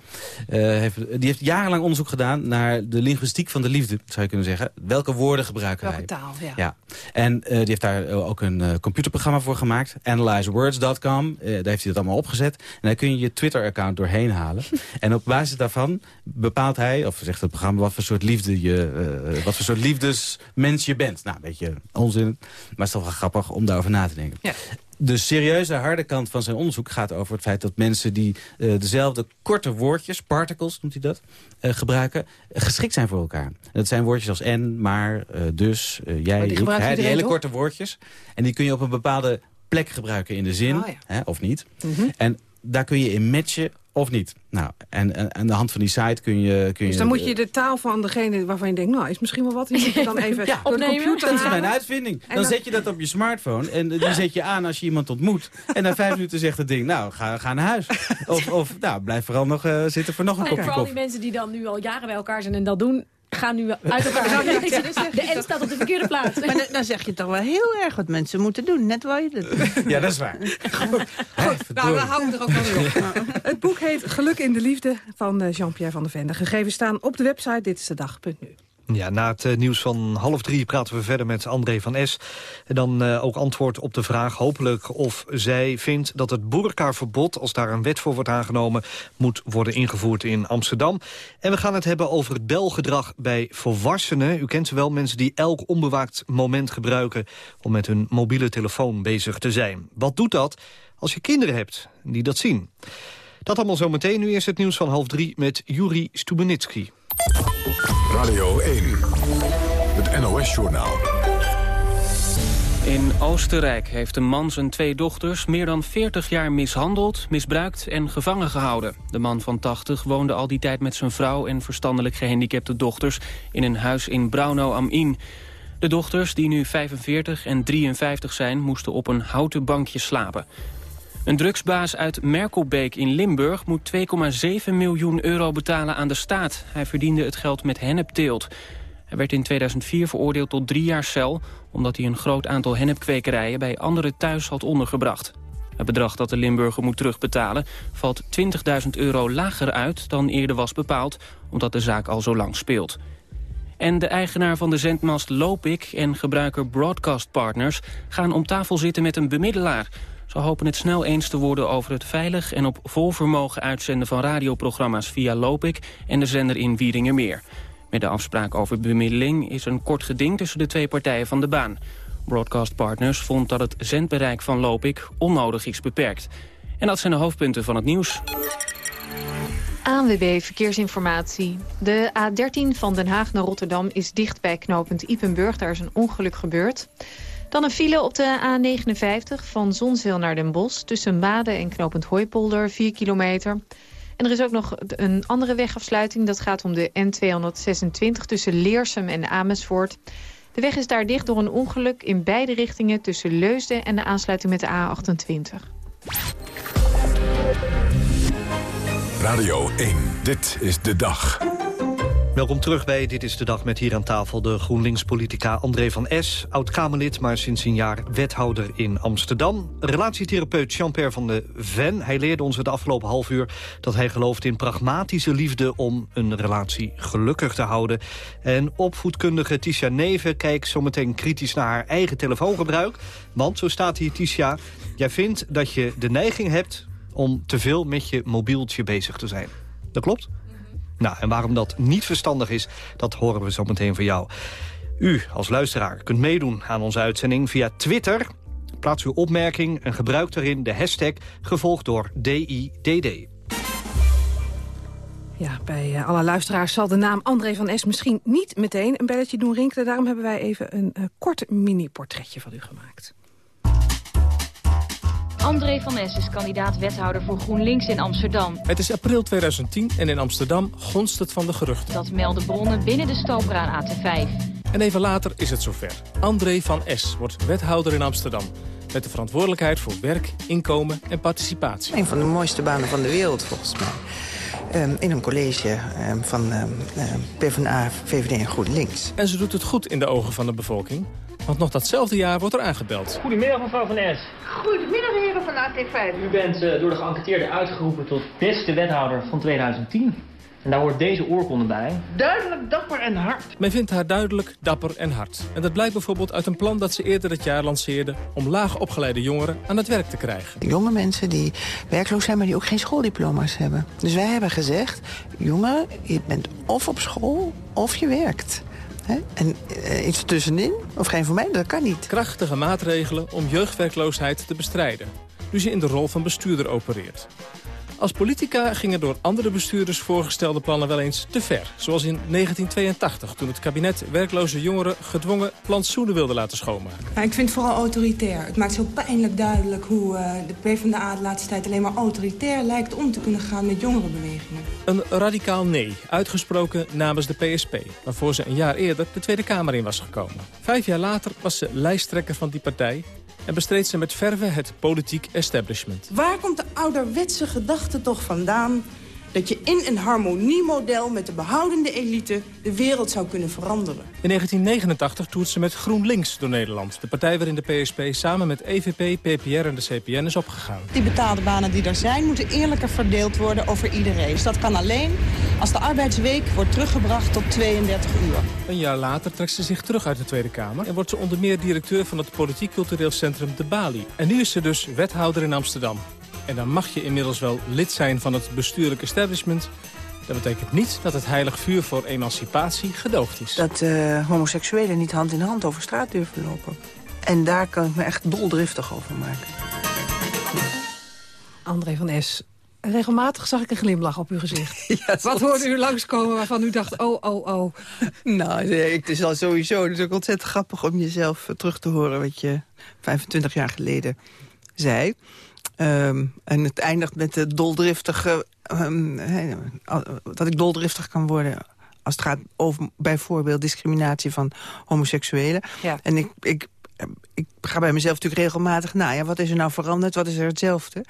Uh, heeft, die heeft jarenlang onderzoek gedaan naar de linguïstiek van de liefde, zou je kunnen zeggen. Welke woorden gebruiken Welke wij? taal, ja. ja. En uh, die heeft daar ook een computerprogramma voor gemaakt. Analyzewords.com. daar heeft hij dat allemaal opgezet. En daar kun je je Twitter-account doorheen halen. en op basis daarvan bepaalt hij, of zegt het programma... wat voor soort liefde je, wat voor soort liefdesmens je bent. Nou, een beetje onzin. Maar het is toch wel grappig om daarover na te denken. Ja. De serieuze harde kant van zijn onderzoek gaat over het feit dat mensen die uh, dezelfde korte woordjes, particles noemt hij dat, uh, gebruiken, geschikt zijn voor elkaar. Dat zijn woordjes als en, maar, dus, jij, ik, hè, die hele toch? korte woordjes. En die kun je op een bepaalde plek gebruiken in de zin, oh, ja. hè, of niet. Mm -hmm. En daar kun je in matchen of niet. Nou, en, en aan de hand van die site kun je... Kun dus dan moet je de taal van degene waarvan je denkt... nou, is misschien wel wat, die moet je dan even ja, door de computer Dat is mijn uitvinding. Dan, dan, zet je dat op je smartphone en die zet je aan als je iemand ontmoet. En na vijf minuten zegt het ding, nou, ga, ga naar huis. Of, of nou, blijf vooral nog uh, zitten voor nog een en kopje voor al koffie. die mensen die dan nu al jaren bij elkaar zijn en dat doen gaan nu uit elkaar. Ja, de N staat op de verkeerde plaats. Maar dan, dan, zeg je toch wel heel erg wat mensen moeten doen. Net waar je dat doet. Ja, dat is waar. Goed, Goed nou, we houden er ook wel weer op. Het boek heet Geluk in de Liefde van Jean-Pierre van der Vende. Gegevens staan op de website Dit is de dag.nu. Ja, na het uh, nieuws van half drie praten we verder met André van S. En dan uh, ook antwoord op de vraag hopelijk of zij vindt dat het boerkaverbod... als daar een wet voor wordt aangenomen, moet worden ingevoerd in Amsterdam. En we gaan het hebben over het belgedrag bij volwassenen. U kent wel, mensen die elk onbewaakt moment gebruiken... om met hun mobiele telefoon bezig te zijn. Wat doet dat als je kinderen hebt die dat zien? Dat allemaal zometeen. Nu eerst het nieuws van half drie met Juri Stubenitski. Radio 1, het NOS-journaal. In Oostenrijk heeft een man zijn twee dochters meer dan 40 jaar mishandeld, misbruikt en gevangen gehouden. De man van 80 woonde al die tijd met zijn vrouw en verstandelijk gehandicapte dochters in een huis in Braunau am Inn. De dochters, die nu 45 en 53 zijn, moesten op een houten bankje slapen. Een drugsbaas uit Merkelbeek in Limburg moet 2,7 miljoen euro betalen aan de staat. Hij verdiende het geld met hennepteelt. Hij werd in 2004 veroordeeld tot drie jaar cel... omdat hij een groot aantal hennepkwekerijen bij anderen thuis had ondergebracht. Het bedrag dat de Limburger moet terugbetalen valt 20.000 euro lager uit dan eerder was bepaald... omdat de zaak al zo lang speelt. En de eigenaar van de zendmast Lopik en gebruiker Broadcast Partners... gaan om tafel zitten met een bemiddelaar... Ze hopen het snel eens te worden over het veilig en op vol vermogen uitzenden van radioprogramma's via Lopik en de zender in Wieringermeer. Met de afspraak over bemiddeling is een kort geding tussen de twee partijen van de baan. Broadcast Partners vond dat het zendbereik van Lopik onnodig is beperkt. En dat zijn de hoofdpunten van het nieuws. ANWB Verkeersinformatie. De A13 van Den Haag naar Rotterdam is dicht bij knooppunt Ipenburg. Daar is een ongeluk gebeurd. Dan een file op de A59 van Zonzeel naar Den Bosch... tussen Maden en knooppunt Hooipolder, 4 kilometer. En er is ook nog een andere wegafsluiting. Dat gaat om de N226 tussen Leersum en Amersfoort. De weg is daar dicht door een ongeluk in beide richtingen... tussen Leusden en de aansluiting met de A28. Radio 1, dit is de dag. Welkom terug bij Dit is de Dag met hier aan tafel de GroenLinks-politica André van S. Oud-Kamerlid, maar sinds een jaar wethouder in Amsterdam. Relatietherapeut Jean-Pierre van de Ven. Hij leerde ons het afgelopen half uur dat hij gelooft in pragmatische liefde... om een relatie gelukkig te houden. En opvoedkundige Tisha Neven kijkt zometeen kritisch naar haar eigen telefoongebruik. Want, zo staat hier Tisha, jij vindt dat je de neiging hebt... om te veel met je mobieltje bezig te zijn. Dat klopt? Nou, en waarom dat niet verstandig is, dat horen we zo meteen van jou. U als luisteraar kunt meedoen aan onze uitzending via Twitter. Plaats uw opmerking en gebruik daarin de hashtag gevolgd door DIDD. Ja, bij uh, alle luisteraars zal de naam André van S misschien niet meteen een belletje doen rinkelen. Daarom hebben wij even een uh, kort mini-portretje van u gemaakt. André van Es is kandidaat wethouder voor GroenLinks in Amsterdam. Het is april 2010 en in Amsterdam gonst het van de geruchten. Dat melden bronnen binnen de Stoopra A25. En even later is het zover. André van Es wordt wethouder in Amsterdam. Met de verantwoordelijkheid voor werk, inkomen en participatie. Een van de mooiste banen van de wereld volgens mij. Um, in een college um, van um, PvdA, VVD en GroenLinks. En ze doet het goed in de ogen van de bevolking. Want nog datzelfde jaar wordt er aangebeld. Goedemiddag mevrouw Van Es. Goedemiddag heren van AT5. U bent uh, door de geënquêteerden uitgeroepen tot beste wethouder van 2010. En daar hoort deze oorkonde bij. Duidelijk, dapper en hard. Men vindt haar duidelijk, dapper en hard. En dat blijkt bijvoorbeeld uit een plan dat ze eerder dit jaar lanceerde... om laag opgeleide jongeren aan het werk te krijgen. Jonge mensen die werkloos zijn, maar die ook geen schooldiploma's hebben. Dus wij hebben gezegd, jongen, je bent of op school of je werkt. He? En uh, iets tussenin, of geen voor mij, dat kan niet. Krachtige maatregelen om jeugdwerkloosheid te bestrijden. Nu ze in de rol van bestuurder opereert. Als politica gingen door andere bestuurders voorgestelde plannen wel eens te ver. Zoals in 1982, toen het kabinet werkloze jongeren gedwongen plantsoenen wilde laten schoonmaken. Maar ik vind het vooral autoritair. Het maakt zo pijnlijk duidelijk hoe uh, de PvdA de laatste tijd alleen maar autoritair lijkt om te kunnen gaan met jongerenbewegingen. Een radicaal nee, uitgesproken namens de PSP, waarvoor ze een jaar eerder de Tweede Kamer in was gekomen. Vijf jaar later was ze lijsttrekker van die partij en bestreed ze met verve het politiek establishment. Waar komt de ouderwetse gedachte toch vandaan... dat je in een harmoniemodel met de behoudende elite de wereld zou kunnen veranderen? In 1989 toert ze met GroenLinks door Nederland. De partij waarin de PSP samen met EVP, PPR en de CPN is opgegaan. Die betaalde banen die er zijn moeten eerlijker verdeeld worden over iedereen. Dus dat kan alleen als de arbeidsweek wordt teruggebracht tot 32 uur. Een jaar later trekt ze zich terug uit de Tweede Kamer... en wordt ze onder meer directeur van het Politiek Cultureel Centrum De Bali. En nu is ze dus wethouder in Amsterdam. En dan mag je inmiddels wel lid zijn van het bestuurlijk establishment... Dat betekent niet dat het heilig vuur voor emancipatie gedoogd is. Dat uh, homoseksuelen niet hand in hand over straat durven lopen. En daar kan ik me echt doldriftig over maken. André van Es, regelmatig zag ik een glimlach op uw gezicht. Ja, Wat hoorde u langskomen waarvan u dacht, oh, oh, oh. Nou, nee, het is al sowieso het is ook ontzettend grappig om jezelf terug te horen... wat je 25 jaar geleden zei. Um, en het eindigt met de doldriftige... Um, dat ik doldriftig kan worden als het gaat over bijvoorbeeld discriminatie van homoseksuelen. Ja. En ik, ik, ik ga bij mezelf natuurlijk regelmatig na. Ja, wat is er nou veranderd? Wat is er hetzelfde?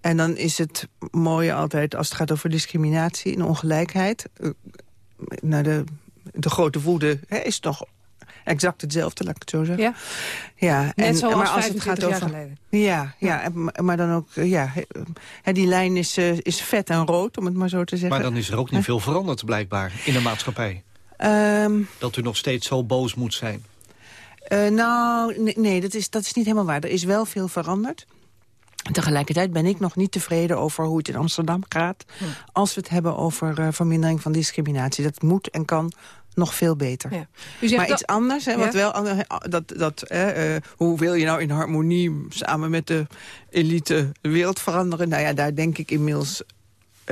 En dan is het mooie altijd als het gaat over discriminatie en ongelijkheid. Nou, de, de grote woede hè, is toch exact hetzelfde, laat ik het zo zeggen. Ja, ja en, zoals maar als het 25 gaat jaar over. geleden. Ja, ja, ja. maar dan ook, ja, hè, die lijn is, uh, is vet en rood, om het maar zo te zeggen. Maar dan is er ook niet veel veranderd, blijkbaar, in de maatschappij. Um, dat u nog steeds zo boos moet zijn. Uh, nou, nee, nee, dat, is, dat is niet helemaal waar. Er is wel veel veranderd. Tegelijkertijd ben ik nog niet tevreden over hoe het in Amsterdam gaat... Hm. als we het hebben over uh, vermindering van discriminatie. Dat moet en kan nog veel beter. Ja. U zegt maar dat- iets anders, hè, wat Ja? wel, dat, dat, eh, eh, hoe wil je nou in harmonie samen met de elite de wereld veranderen? Nou ja, daar denk ik inmiddels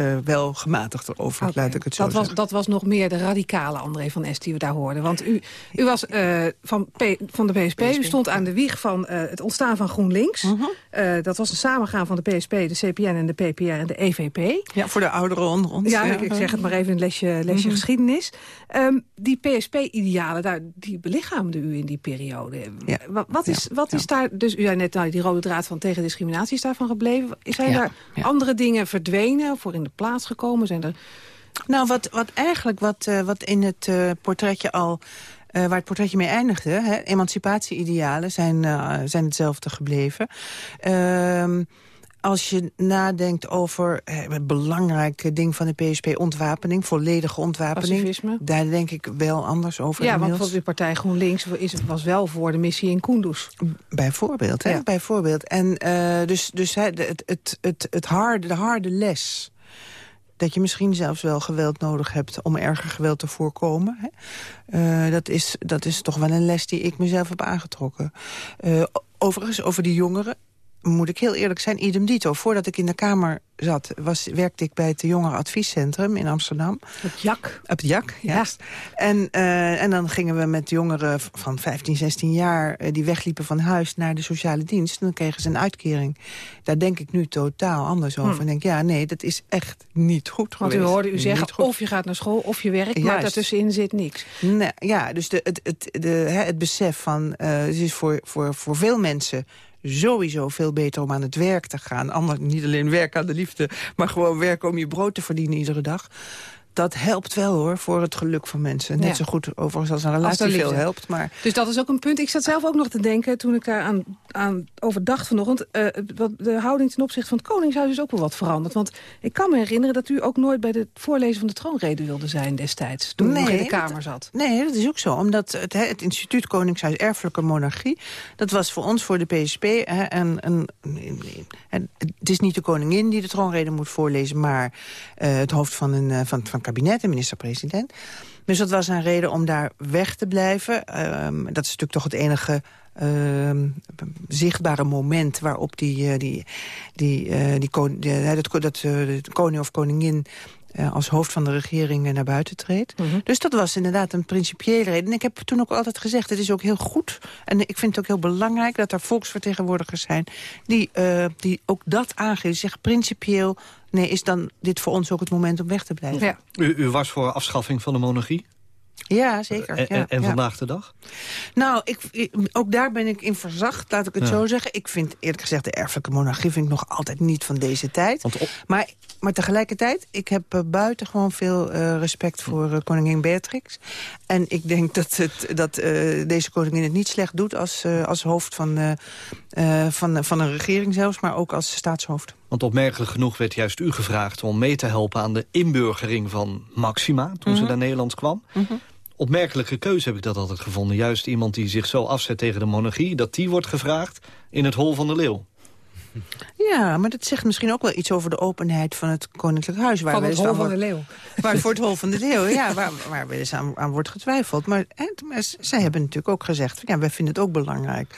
eh, wel gematigder over, laat ik het zo Dat was, zeggen. dat was nog meer de radicale André van Est die we daar hoorden. Want u, u was eh, van, P, van de PSP, u stond aan de wieg van eh, het ontstaan van GroenLinks. Mhm. Eh, dat was een samengaan van de PSP, de CPN en de PPR en de EVP. Ja, voor de ouderen onder ons. Ja, ik, ik zeg het maar even in een lesje, lesje Mhm. geschiedenis. Ehm, die PSP-idealen, daar, die belichaamde u in die periode. Ja. Wat, wat is, wat is daar, dus u zei net, nou, die rode draad van tegen discriminatie is daarvan gebleven. Zijn Ja, daar ja. andere dingen verdwenen, voor in de plaats gekomen? Zijn er... Nou, wat, wat eigenlijk wat, eh, wat in het eh, portretje al... eh, waar het portretje mee eindigde, hè, emancipatie-idealen zijn, zijn hetzelfde gebleven. Ehm, als je nadenkt over het belangrijke ding van de PSP, ontwapening, volledige ontwapening. Pacifisme. Daar denk ik wel anders over Ja, want inmiddels. bijvoorbeeld de partij GroenLinks is, was wel voor de missie in Kunduz. Bijvoorbeeld, hè? Ja. Bijvoorbeeld. En eh, dus, dus de- het, het, het, het harde, de harde les... dat je misschien zelfs wel geweld nodig hebt om erger geweld te voorkomen. Hè? Eh, dat, is, dat is toch wel een les die ik mezelf heb aangetrokken. Eh, overigens, over die jongeren moet ik heel eerlijk zijn, idem dito. Voordat ik in de Kamer zat, was, werkte ik bij het Jongerenadviescentrum in Amsterdam. Het JAK. Op het JAK, ja. En, eh, en dan gingen we met jongeren van 15, 16 jaar... eh, die wegliepen van huis naar de sociale dienst. En dan kregen ze een uitkering. Daar denk ik nu totaal anders over. Hm. En denk, ja, nee, dat is echt niet goed Want u geweest. hoorde u zeggen, of je gaat naar school of je werkt, maar daartussenin zit niks. Nee, ja, dus de, het, het, de, hè, het besef van... het is voor, voor, voor veel mensen sowieso veel beter om aan het werk te gaan. Ander, niet alleen werk aan de liefde, maar gewoon werken om je brood te verdienen iedere dag. Dat helpt wel hoor, voor het geluk van mensen. Net Ja. zo goed overigens als een relatie veel helpt. Maar Dus dat is ook een punt. Ik zat zelf ook nog te denken toen ik daar aan, aan over dacht vanochtend. wat de houding ten opzichte van het Koningshuis is ook wel wat veranderd. Want ik kan me herinneren dat u ook nooit bij het voorlezen van de troonrede wilde zijn destijds. Toen u nog in de Kamer dat- zat. Nee, dat is ook zo. Omdat het, het instituut Koningshuis Erfelijke Monarchie... dat was voor ons, voor de PSP... Hè, een- het is niet de koningin die de troonrede moet voorlezen... maar eh, het hoofd van, een, eh, van, van kabinet, de minister-president. Dus dat was een reden om daar weg te blijven. Ehm, dat is natuurlijk toch het enige... ehm, zichtbare moment waarop die, eh, die, die, eh, die, kon- die, dat, dat eh, de koning of koningin als hoofd van de regering naar buiten treedt. Dus dat was inderdaad een principiële reden. En ik heb toen ook altijd gezegd, het is ook heel goed... en ik vind het ook heel belangrijk dat er volksvertegenwoordigers zijn... die, die ook dat aangeven, zeggen principieel... nee, is dan dit voor ons ook het moment om weg te blijven? U, u was voor afschaffing van de monarchie? Ja, zeker. En, ja, en, en ja. vandaag de dag? Nou, ik, ook daar ben ik in verzacht, laat ik het Ja. zo zeggen. Ik vind eerlijk gezegd de erfelijke monarchie vind ik nog altijd niet van deze tijd. Maar, maar tegelijkertijd, ik heb uh, buitengewoon veel uh, respect voor uh, koningin Beatrix. En ik denk dat, het, dat deze koningin het niet slecht doet als, als hoofd van, van, van een regering zelfs, maar ook als staatshoofd. Want opmerkelijk genoeg werd juist u gevraagd om mee te helpen aan de inburgering van Maxima, toen mm -hmm. ze naar Nederland kwam. Mm -hmm. Opmerkelijke keuze heb ik dat altijd gevonden. Juist iemand die zich zo afzet tegen de monarchie, dat die wordt gevraagd in het hol van de leeuw. Ja, maar dat zegt misschien ook wel iets over de openheid van het Koninklijk Huis. Waar van het hol van wordt, de leeuw. Waar, voor het hol van de leeuw, ja. Waar, waar wel eens aan, aan wordt getwijfeld. Maar, hè, maar zij hebben natuurlijk ook gezegd, ja, wij vinden het ook belangrijk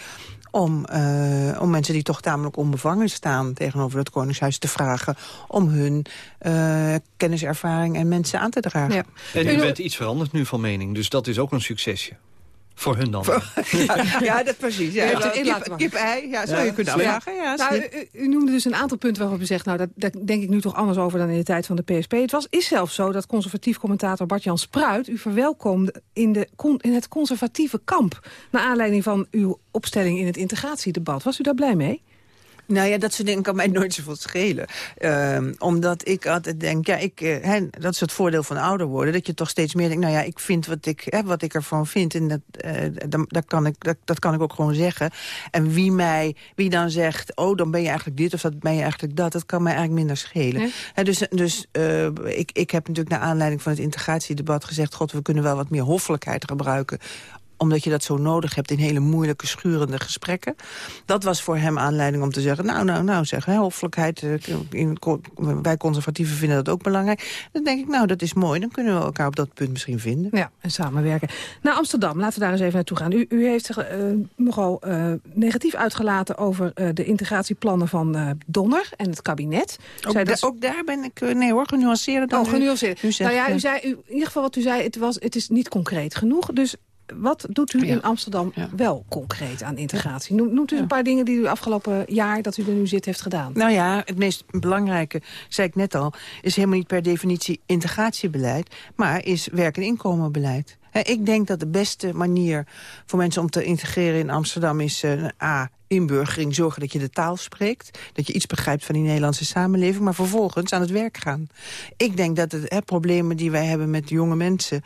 om, uh, om mensen die toch tamelijk onbevangen staan tegenover het Koningshuis te vragen om hun uh, kennis, ervaring en mensen aan te dragen. Ja. En u bent iets veranderd nu van mening, dus dat is ook een succesje. Voor hun dan. ja, ja, dat precies. Ja. Kip, kip, ei, ja, zou ja, je kunnen afvragen. Ja, nou, u, u, noemde dus een aantal punten waarop u zegt... nou, dat, daar denk ik nu toch anders over dan in de tijd van de PSP. Het was, is zelfs zo dat conservatief commentator Bart-Jan Spruit... u verwelkomde in, de, in het conservatieve kamp... naar aanleiding van uw opstelling in het integratiedebat. Was u daar blij mee? Nou ja, dat soort dingen kan mij nooit zoveel schelen. Um, omdat ik altijd denk, ja, ik, he, dat is het voordeel van ouder worden. Dat je toch steeds meer denkt, nou ja, ik vind wat ik, hè, wat ik ervan vind. En dat, uh, dat, dat, kan ik, dat, dat kan ik ook gewoon zeggen. En wie mij, wie dan zegt, oh, dan ben je eigenlijk dit of dat ben je eigenlijk dat. Dat kan mij eigenlijk minder schelen. Dus dus uh, ik, ik heb natuurlijk naar aanleiding van het integratiedebat gezegd... god, we kunnen wel wat meer hoffelijkheid gebruiken omdat je dat zo nodig hebt in hele moeilijke, schurende gesprekken. Dat was voor hem aanleiding om te zeggen... nou, nou, nou, zeg, hè, hoffelijkheid, in, wij conservatieven vinden dat ook belangrijk. Dan denk ik, nou, dat is mooi, dan kunnen we elkaar op dat punt misschien vinden. Ja, en samenwerken. Nou, Amsterdam, laten we daar eens even naartoe gaan. U, u heeft zich uh, nogal uh, negatief uitgelaten over uh, de integratieplannen van Donner en het kabinet. Ook, da dat... ook, daar ben ik, nee hoor, genuanceerder dan oh, genuanceerd. U, u zegt, nou ja, u zei, u, in ieder geval wat u zei, het, was, het is niet concreet genoeg, dus wat doet u in Amsterdam wel concreet aan integratie? Noemt, u een paar dingen die u afgelopen jaar dat u er nu zit heeft gedaan? Nou ja, het meest belangrijke, zei ik net al... is helemaal niet per definitie integratiebeleid... maar is werk- en inkomenbeleid. Ik denk dat de beste manier voor mensen om te integreren in Amsterdam is... Uh, A, inburgering, zorgen dat je de taal spreekt. Dat je iets begrijpt van die Nederlandse samenleving. Maar vervolgens aan het werk gaan. Ik denk dat het hè, problemen die wij hebben met jonge mensen...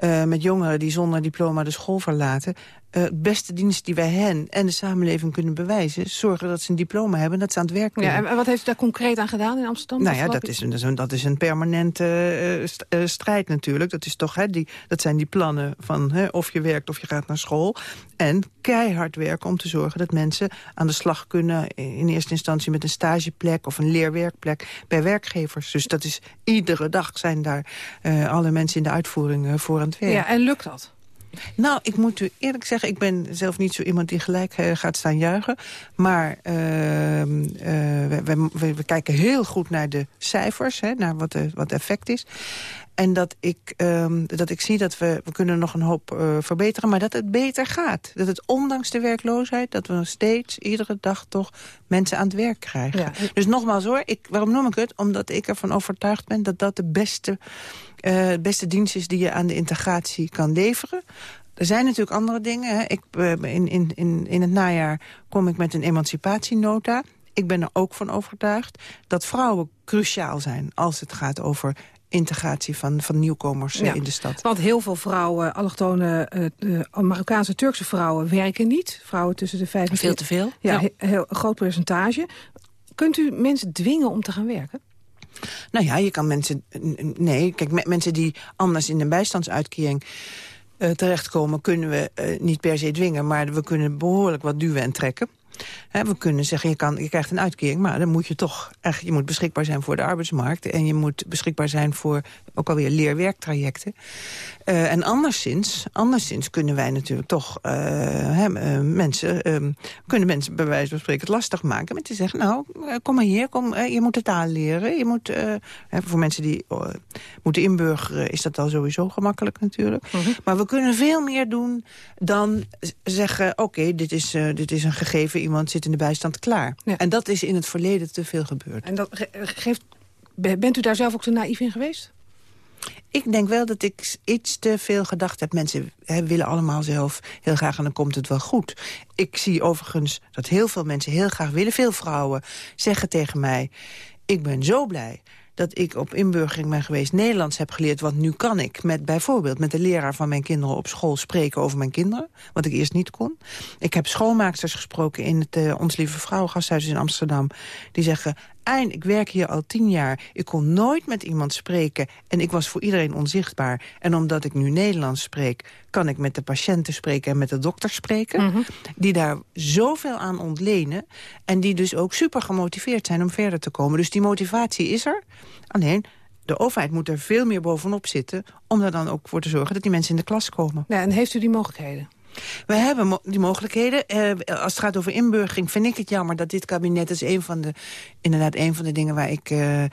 Uh, met jongeren die zonder diploma de school verlaten... Uh, beste dienst die wij hen en de samenleving kunnen bewijzen... zorgen dat ze een diploma hebben en dat ze aan het werk kunnen. Ja, en wat heeft u daar concreet aan gedaan in Amsterdam? Nou ja, dat is, een, dat is een, dat is een permanente uh, uh, strijd natuurlijk. Dat, is toch, hè, die, dat zijn die plannen van hè, of je werkt of je gaat naar school. En keihard werken om te zorgen dat mensen aan de slag kunnen... in eerste instantie met een stageplek of een leerwerkplek bij werkgevers. Dus dat is iedere dag zijn daar uh, alle mensen in de uitvoering voor aan het werk. Ja, en lukt dat? Nou, ik moet u eerlijk zeggen, ik ben zelf niet zo iemand die gelijk uh, gaat staan juichen. Maar uh, we, we, we, kijken heel goed naar de cijfers, hè, naar wat, de, wat effect is. En dat ik, um, dat ik zie dat we, we kunnen nog een hoop uh, verbeteren, maar dat het beter gaat. Dat het ondanks de werkloosheid, dat we nog steeds iedere dag toch mensen aan het werk krijgen. Ja. Dus nogmaals hoor, ik, waarom noem ik het? Omdat ik ervan overtuigd ben dat dat de beste, uh, beste dienst is die je aan de integratie kan leveren. Er zijn natuurlijk andere dingen. Hè. Ik, uh, in, in, in, in het najaar kom ik met een emancipatienota. Ik ben er ook van overtuigd dat vrouwen cruciaal zijn als het gaat over integratie van, van nieuwkomers eh, Ja. in de stad. Want heel veel vrouwen, allochtone eh, Marokkaanse Turkse vrouwen... werken niet. Vrouwen tussen de vijf en Veel te veel. Ja, Ja. he- heel, een groot percentage. Kunt u mensen dwingen om te gaan werken? Nou ja, je kan mensen... Nee, kijk, me- mensen die anders in een bijstandsuitkering eh, terechtkomen... kunnen we eh, niet per se dwingen, maar we kunnen behoorlijk wat duwen en trekken. We kunnen zeggen, je, kan, je krijgt een uitkering, maar dan moet je toch... Echt, je moet beschikbaar zijn voor de arbeidsmarkt... en je moet beschikbaar zijn voor ook alweer leerwerktrajecten. Eh, en anderszins, anderszins kunnen wij natuurlijk toch eh, eh, mensen... eh, kunnen mensen bij wijze van spreken het lastig maken... met te zeggen, nou, kom maar hier, kom, je moet de taal leren. Je moet, voor mensen die eh, moeten inburgeren is dat al sowieso gemakkelijk natuurlijk. Maar we kunnen veel meer doen dan zeggen... oké, dit, is, dit is een gegeven, iemand zit in de bijstand, klaar. En dat is in het verleden te veel gebeurd. En dat ge- geeft, be- bent u daar zelf ook te naïef in geweest? Ik denk wel dat ik iets te veel gedacht heb. Mensen willen allemaal zelf heel graag en dan komt het wel goed. Ik zie overigens dat heel veel mensen heel graag willen. Veel vrouwen zeggen tegen mij... ik ben zo blij dat ik op inburgering ben geweest... Nederlands heb geleerd, want nu kan ik met bijvoorbeeld... met de leraar van mijn kinderen op school spreken over mijn kinderen. Wat ik eerst niet kon. Ik heb schoolmaaksters gesproken in het eh, Ons Lieve Vrouwengasthuis in Amsterdam. Die zeggen, Ein, ik werk hier al tien jaar. Ik kon nooit met iemand spreken en ik was voor iedereen onzichtbaar. En omdat ik nu Nederlands spreek, kan ik met de patiënten spreken en met de dokter spreken. Die daar zoveel aan ontlenen. En die dus ook super gemotiveerd zijn om verder te komen. Dus die motivatie is er. Alleen, de overheid moet er veel meer bovenop zitten... om er dan ook voor te zorgen dat die mensen in de klas komen. Ja, en heeft u die mogelijkheden? We hebben die mogelijkheden. Eh, als het gaat over inburgering vind ik het jammer dat dit kabinet... dat is een van de, inderdaad een van de dingen waar ik eh, eh,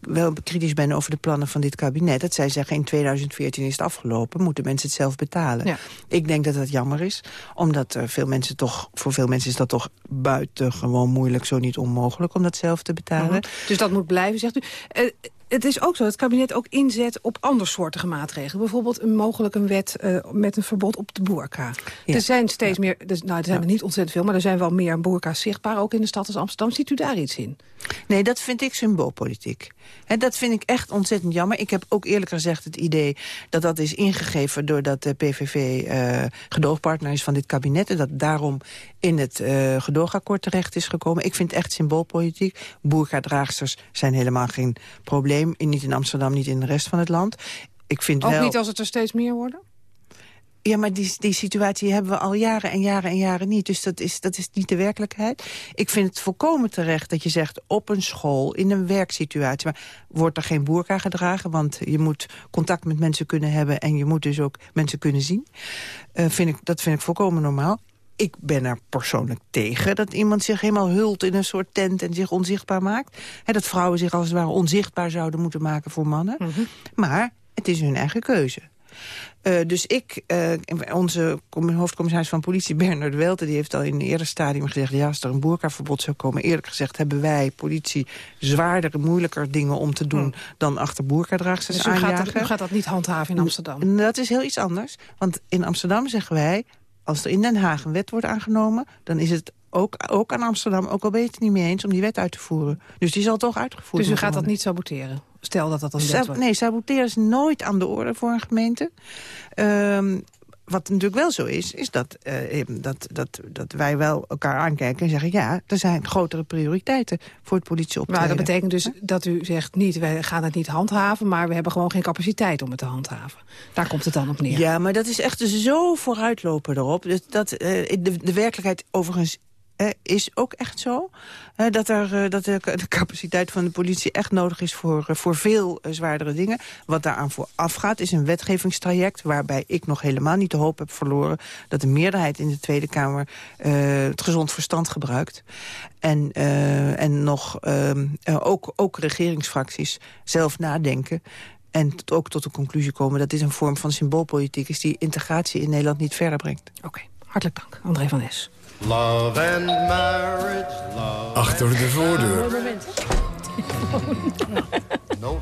wel kritisch ben... over de plannen van dit kabinet. Dat zij zeggen in 2014 is het afgelopen, moeten mensen het zelf betalen. Ja. Ik denk dat dat jammer is, omdat veel mensen toch, voor veel mensen is dat toch buitengewoon moeilijk... zo niet onmogelijk om dat zelf te betalen. Mhm. Dus dat moet blijven, zegt u. het is ook zo dat het kabinet ook inzet op andersoortige maatregelen. Bijvoorbeeld een mogelijk een wet eh, met een verbod op de boerka. Ja. Er zijn steeds meer, dus, nou er zijn er niet ontzettend veel... maar er zijn wel meer boerka's zichtbaar, ook in de stad als Amsterdam. Ziet u daar iets in? Nee, dat vind ik symboolpolitiek. Hè, dat vind ik echt ontzettend jammer. Ik heb ook eerlijk gezegd het idee dat dat is ingegeven... doordat de PVV eh, gedoogpartner is van dit kabinet... en dat daarom in het eh, gedoogakkoord terecht is gekomen. Ik vind het echt symboolpolitiek. Boerka-draagsters zijn helemaal geen probleem. Niet in Amsterdam, niet in de rest van het land. Ik vind Ook wel... niet als het er steeds meer worden? Ja, maar die, die situatie hebben we al jaren en jaren en jaren niet. Dus dat is, dat is niet de werkelijkheid. Ik vind het volkomen terecht dat je zegt op een school, in een werksituatie... maar wordt er geen boerka gedragen, want je moet contact met mensen kunnen hebben... en je moet dus ook mensen kunnen zien. Eh, vind ik, dat vind ik volkomen normaal. Ik ben er persoonlijk tegen dat iemand zich helemaal hult in een soort tent en zich onzichtbaar maakt. Dat vrouwen zich als het ware onzichtbaar zouden moeten maken voor mannen. Maar het is hun eigen keuze. Eh, dus ik, eh, onze com- hoofdcommissaris van politie, Bernard Welte... die heeft al in een eerder stadium gezegd... ja, als er een boerkaverbod zou komen... eerlijk gezegd hebben wij, politie, zwaardere, moeilijker dingen om te doen... dan achter boerkadraagsters Dus aanjagen. gaat, dat, u gaat dat niet handhaven in Amsterdam? Dat is heel iets anders. Want in Amsterdam zeggen wij... als er in Den Haag een wet wordt aangenomen... dan is het ook, ook aan Amsterdam, ook al ben je het niet mee eens... om die wet uit te voeren. Dus die zal toch uitgevoerd Dus u gaat dat worden. niet saboteren? Stel dat dat Sab- wordt. nee, saboteren is nooit aan de orde voor een gemeente. Ehm, wat natuurlijk wel zo is, is dat, eh, dat, dat, dat wij wel elkaar aankijken en zeggen... ja, er zijn grotere prioriteiten voor het politieoptreden. Maar dat betekent dus dat u zegt niet, wij gaan het niet handhaven... maar we hebben gewoon geen capaciteit om het te handhaven. Daar komt het dan op neer. Ja, maar dat is echt zo vooruitlopen erop. Dat, dat, eh, de, de werkelijkheid overigens eh, is ook echt zo. eh, dat er, eh, dat de, capaciteit van de politie echt nodig is voor, voor veel zwaardere dingen. Wat daaraan vooraf gaat is een wetgevingstraject... waarbij ik nog helemaal niet de hoop heb verloren... dat de meerderheid in de Tweede Kamer het gezond verstand gebruikt. En, en nog ehm, eh, ook, ook regeringsfracties zelf nadenken... En ook tot de conclusie komen dat dit een vorm van symboolpolitiek is... die integratie in Nederland niet verder brengt. Oké, hartelijk dank. André van Es. Love and marriage, love Achter de voordeur. No.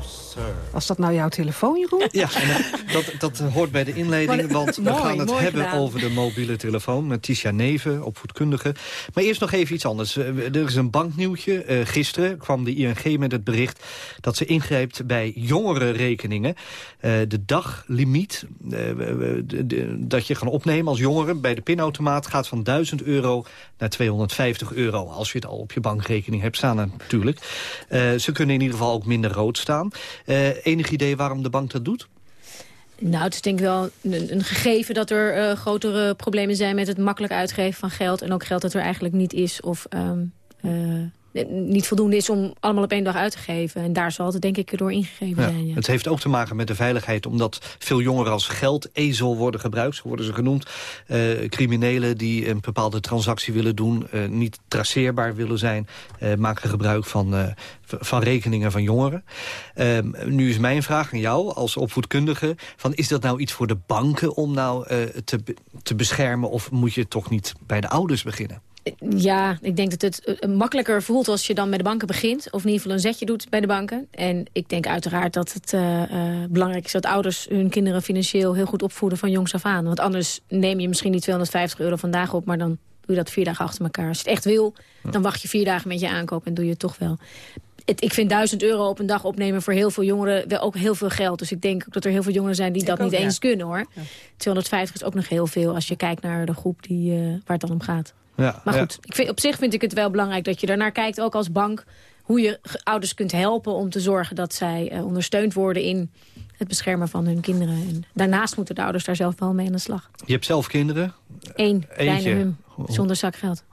Was dat nou jouw telefoon, Jeroen? Ja, en eh, dat, dat hoort bij de inleiding, want we gaan het hebben gedaan. over de mobiele telefoon met Tisha Neven, opvoedkundige. Maar eerst nog even iets anders. Eh, Er is een banknieuwtje. Eh, gisteren kwam de ING met het bericht dat ze ingrijpt bij jongere rekeningen. Eh, de daglimiet eh, de- de- dat je kan opnemen als jongere bij de pinautomaat gaat van 1000 euro naar 250 euro. Als je het al op je bankrekening hebt staan natuurlijk. Eh, ze kunnen in ieder geval ook minder rood staan. Eh, enig idee waarom de bank dat doet? Nou, het is denk ik wel een, een gegeven dat er eh, grotere problemen zijn... met het makkelijk uitgeven van geld. En ook geld dat er eigenlijk niet is of ehm, eh, niet voldoende is... om allemaal op één dag uit te geven. En daar zal het denk ik door ingegeven Ja, zijn. Ja. Het heeft ook te maken met de veiligheid... omdat veel jongeren als geldezel worden gebruikt. Zo worden ze genoemd. Eh, criminelen die een bepaalde transactie willen doen... eh, niet traceerbaar willen zijn... eh, maken gebruik van, eh, van rekeningen van jongeren. Ehm, nu is mijn vraag aan jou als opvoedkundige... Van, is dat nou iets voor de banken om nou eh, te, te beschermen... of moet je toch niet bij de ouders beginnen? Ja, ik denk dat het eh, makkelijker voelt als je dan met de banken begint. Of in ieder geval een zetje doet bij de banken. En ik denk uiteraard dat het eh, eh, belangrijk is dat ouders hun kinderen financieel heel goed opvoeden van jongs af aan. Want anders neem je misschien die 250 euro vandaag op, maar dan doe je dat vier dagen achter elkaar. Als je het echt wil, dan wacht je vier dagen met je aankoop en doe je het toch wel. Het, ik vind 1000 euro op een dag opnemen voor heel veel jongeren wel ook heel veel geld. Dus ik denk ook dat er heel veel jongeren zijn die dat ook, niet ja. eens kunnen hoor. 250 is ook nog heel veel als je kijkt naar de groep die, waar het dan om gaat. Ja, Maar ja. goed, ik vind, op zich vind ik het wel belangrijk dat je daarnaar kijkt, ook als bank, hoe je ouders kunt helpen om te zorgen dat zij eh, ondersteund worden in het beschermen van hun kinderen. En daarnaast moeten de ouders daar zelf wel mee aan de slag. Je hebt zelf kinderen. Eén Eentje. hum, zonder zakgeld.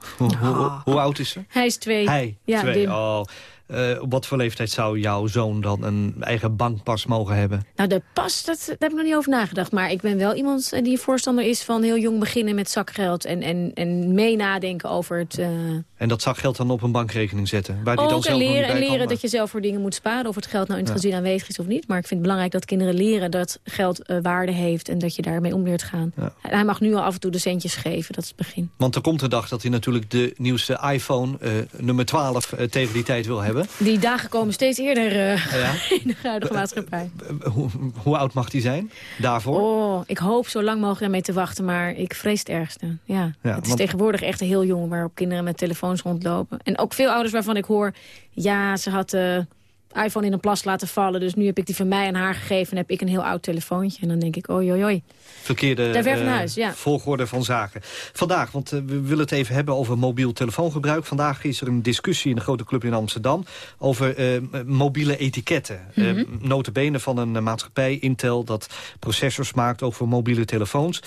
Hoe, oud is ze? Hij is twee. Hij, ja, twee. Oh, eh, op wat voor leeftijd zou jouw zoon dan een eigen bankpas mogen hebben? Nou, de pas, dat, daar heb ik nog niet over nagedacht. Maar ik ben wel iemand eh, die voorstander is van heel jong beginnen met zakgeld. En, en, en mee nadenken over het... eh, En dat zakgeld dan op een bankrekening zetten? Waar die dan ook en zelf nog leren, en kan, leren maar- dat je zelf voor dingen moet sparen. Of het geld nou in het Ja. gezin aanwezig is of niet. Maar ik vind het belangrijk dat kinderen leren dat geld waarde heeft. En dat je daarmee om leert gaan. Ja. En hij mag nu al af en toe de centjes geven. Dat is het begin. Want er komt de dag dat hij natuurlijk de nieuwste iPhone nummer 12 eh, tegen die tijd wil hebben. Die dagen komen steeds eerder eh, Ja. in de huidige maatschappij. Eh, Hoe, hoe oud mag die zijn daarvoor? Oh, ik hoop zo lang mogelijk daarmee te wachten. Maar ik vrees het ergste. Ja. Ja, het is want- tegenwoordig echt heel jong waarop kinderen met telefoons rondlopen. En ook veel ouders waarvan ik hoor... ja, ze had de iPhone in een plas laten vallen. Dus nu heb ik die van mij aan haar gegeven... en heb ik een heel oud telefoontje. En dan denk ik, oei, oei. Verkeerde Daar ver van eh, huis, ja. volgorde van zaken. Vandaag, want eh, we willen het even hebben over mobiel telefoongebruik. Vandaag is er een discussie in de grote club in Amsterdam... over eh, mobiele etiketten. Eh, notabene van een maatschappij, Intel... dat processors maakt voor mobiele telefoons.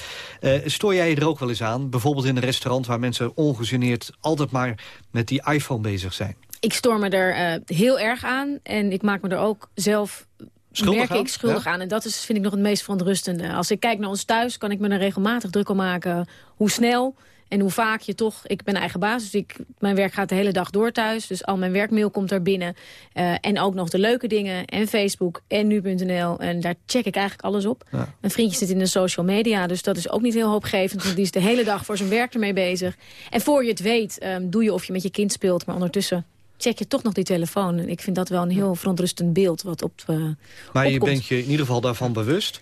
Stoor jij je er ook wel eens aan? Bijvoorbeeld in een restaurant waar mensen ongegeneerd... altijd maar met die iPhone bezig zijn. Ik stoor me er eh, heel erg aan. En ik maak me er ook zelf... Schuldig merk aan? ik schuldig Ja. aan. En dat is, vind ik nog het meest verontrustende. Als ik kijk naar ons thuis, kan ik me er regelmatig druk om maken... hoe snel en hoe vaak je toch... Ik ben eigen baas, dus ik, mijn werk gaat de hele dag door thuis. Dus al mijn werkmail komt er binnen. Eh, en ook nog de leuke dingen. En Facebook en nu.nl. En daar check ik eigenlijk alles op. Mijn vriendje zit in de social media. Dus dat is ook niet heel hoopgevend. Want die is de hele dag voor zijn werk ermee bezig. En voor je het weet, ehm, doe je of je met je kind speelt. Maar ondertussen check je toch nog die telefoon. En ik vind dat wel een heel verontrustend beeld wat op eh, Maar je opkomt. bent je in ieder geval daarvan bewust.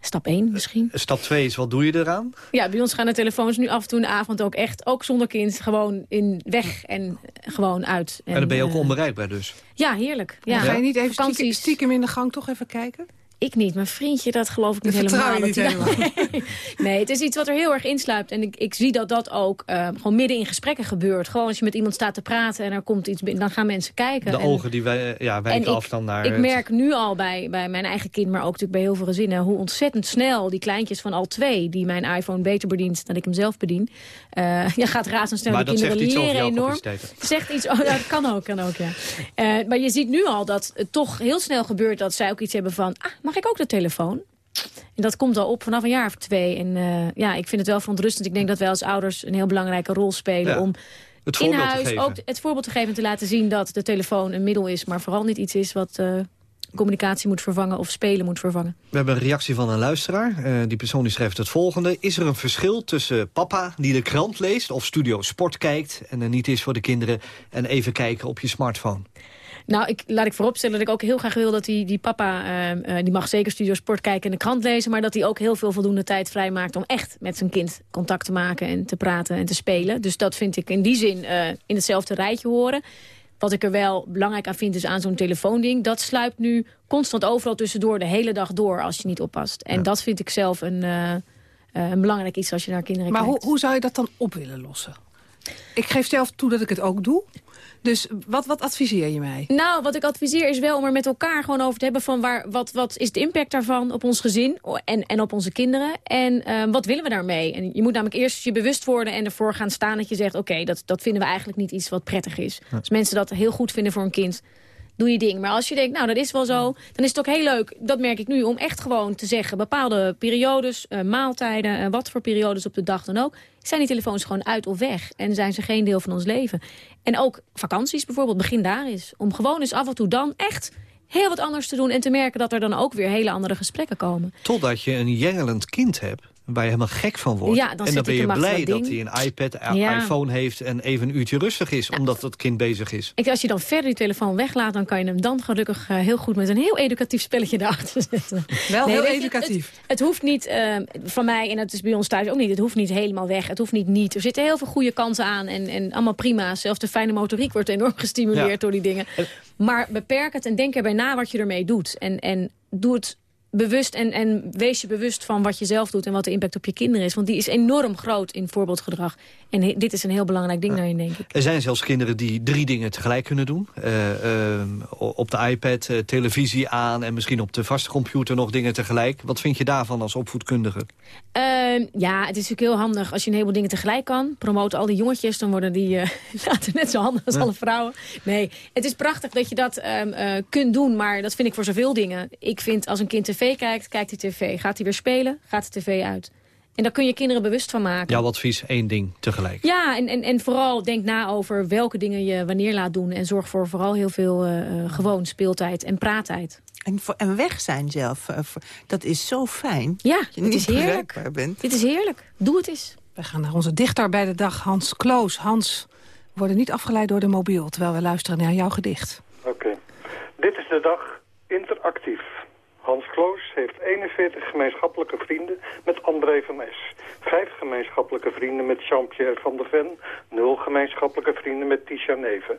Stap 1 misschien. Stap 2 is, wat doe je eraan? Ja, bij ons gaan de telefoons nu af en toe in de avond ook echt, ook zonder kind, gewoon in weg en gewoon uit. En, dan ben je ook eh, onbereikbaar dus. Ja, heerlijk. Ja. Ga je niet even stiekem, stiekem in de gang toch even kijken? Ik niet. Mijn vriendje, dat geloof ik niet helemaal. je niet dat hij- Nee. nee, het is iets wat er heel erg insluipt. En ik, ik zie dat dat ook eh, gewoon midden in gesprekken gebeurt. Gewoon als je met iemand staat te praten en er komt iets binnen, dan gaan mensen kijken. De En- ogen die wij, ja, wijken en af dan naar... Ik het- merk nu al bij, bij mijn eigen kind, maar ook natuurlijk bij heel veel gezinnen... hoe ontzettend snel die kleintjes van al twee... die mijn iPhone beter bedient dan ik hem zelf bedien... eh ja, gaat razendsnel. Maar de dat kinderen zegt iets over leren jouw enorm. Zegt iets, oh, dat kan ook, kan ook, ja. Eh, maar je ziet nu al dat het toch heel snel gebeurt... dat zij ook iets hebben van, ah, mag ik ook de telefoon? En dat komt al op vanaf een jaar of twee. En eh, ja, ik vind het wel verontrustend. Ik denk dat wij als ouders een heel belangrijke rol spelen... Ja, om het in huis geven. ook het voorbeeld te geven en te laten zien dat de telefoon een middel is... maar vooral niet iets is wat, eh, communicatie moet vervangen of spelen moet vervangen. We hebben een reactie van een luisteraar. Eh, die persoon die schrijft het volgende. Is er een verschil tussen papa die de krant leest of studio sport kijkt... en er niet is voor de kinderen en even kijken op je smartphone? Nou, ik, laat ik vooropstellen dat ik ook heel graag wil dat die, die papa... Uh, die mag zeker Studio Sport kijken en de krant lezen... maar dat hij ook heel veel voldoende tijd vrijmaakt... om echt met zijn kind contact te maken en te praten en te spelen. Dus dat vind ik in die zin uh, in hetzelfde rijtje horen. Wat ik er wel belangrijk aan vind is aan zo'n telefoonding... dat sluipt nu constant overal tussendoor de hele dag door als je niet oppast. En ja. dat vind ik zelf een, uh, een belangrijk iets als je naar kinderen maar kijkt. Maar hoe, hoe zou je dat dan op willen lossen? Ik geef zelf toe dat ik het ook doe. Dus wat, wat adviseer je mij? Nou, wat ik adviseer is wel om er met elkaar gewoon over te hebben... van waar, wat, wat is de impact daarvan op ons gezin en, en op onze kinderen? En uh, wat willen we daarmee? En je moet namelijk eerst je bewust worden en ervoor gaan staan... dat je zegt, oké, okay, dat, dat vinden we eigenlijk niet iets wat prettig is. Ja. Als mensen dat heel goed vinden voor een kind doe je ding. Maar als je denkt, nou, dat is wel zo, dan is het ook heel leuk, dat merk ik nu, om echt gewoon te zeggen, bepaalde periodes, uh, maaltijden, uh, wat voor periodes op de dag dan ook, zijn die telefoons gewoon uit of weg. En zijn ze geen deel van ons leven. En ook vakanties bijvoorbeeld, begin daar is. Om gewoon eens af en toe dan echt heel wat anders te doen... en te merken dat er dan ook weer hele andere gesprekken komen. Totdat je een jengelend kind hebt waar je helemaal gek van wordt. Ja, dan en dan ben je blij dat, dat hij een iPad, een ja. iPhone heeft... en even een uurtje rustig is, ja. omdat het kind bezig is. Ik, als je dan verder die telefoon weglaat... dan kan je hem dan gelukkig uh, heel goed met een heel educatief spelletje erachter zetten. Wel nee, heel educatief. Het, het, het, hoeft niet, uh, van mij, en het is bij ons thuis ook niet... het hoeft niet helemaal weg, het hoeft niet niet. Er zitten heel veel goede kanten aan en, en allemaal prima. Zelfs de fijne motoriek wordt enorm gestimuleerd ja. door die dingen. Maar beperk het en denk erbij na wat je ermee doet. En, en doe het bewust en, en wees je bewust van wat je zelf doet... en wat de impact op je kinderen is. Want die is enorm groot in voorbeeldgedrag. En he, dit is een heel belangrijk ding daarin, denk ik. Er zijn zelfs kinderen die drie dingen tegelijk kunnen doen. Uh, uh, op de iPad, uh, televisie aan en misschien op de vaste computer nog dingen tegelijk. Wat vind je daarvan als opvoedkundige? Ehm, ja, het is natuurlijk heel handig als je een heleboel dingen tegelijk kan. Promoot al die jongetjes, dan worden die later net zo handig als alle vrouwen. Nee, het is prachtig dat je dat um, kunt doen, maar dat vind ik voor zoveel dingen. Ik vind als een kind tv kijkt, kijkt hij tv. Gaat hij weer spelen, gaat de tv uit. En daar kun je kinderen bewust van maken. Jouw advies, één ding tegelijk. Ja, en, en, en vooral denk na over welke dingen je wanneer laat doen. En zorg voor vooral heel veel uh, gewoon speeltijd en praattijd. En, voor, en weg zijn zelf, uh, voor, dat is zo fijn. Ja, je het is heerlijk. Bent. Dit is heerlijk. Doe het eens. We gaan naar onze dichter bij de dag, Hans Kloos. Hans, we worden niet afgeleid door de mobiel, terwijl we luisteren naar jouw gedicht. Oké. Okay. Dit is de dag interactief. Hans Kloos heeft 41 gemeenschappelijke vrienden met André van Es. Vijf gemeenschappelijke vrienden met Jean-Pierre van der Ven. Nul gemeenschappelijke vrienden met Tisha Neven.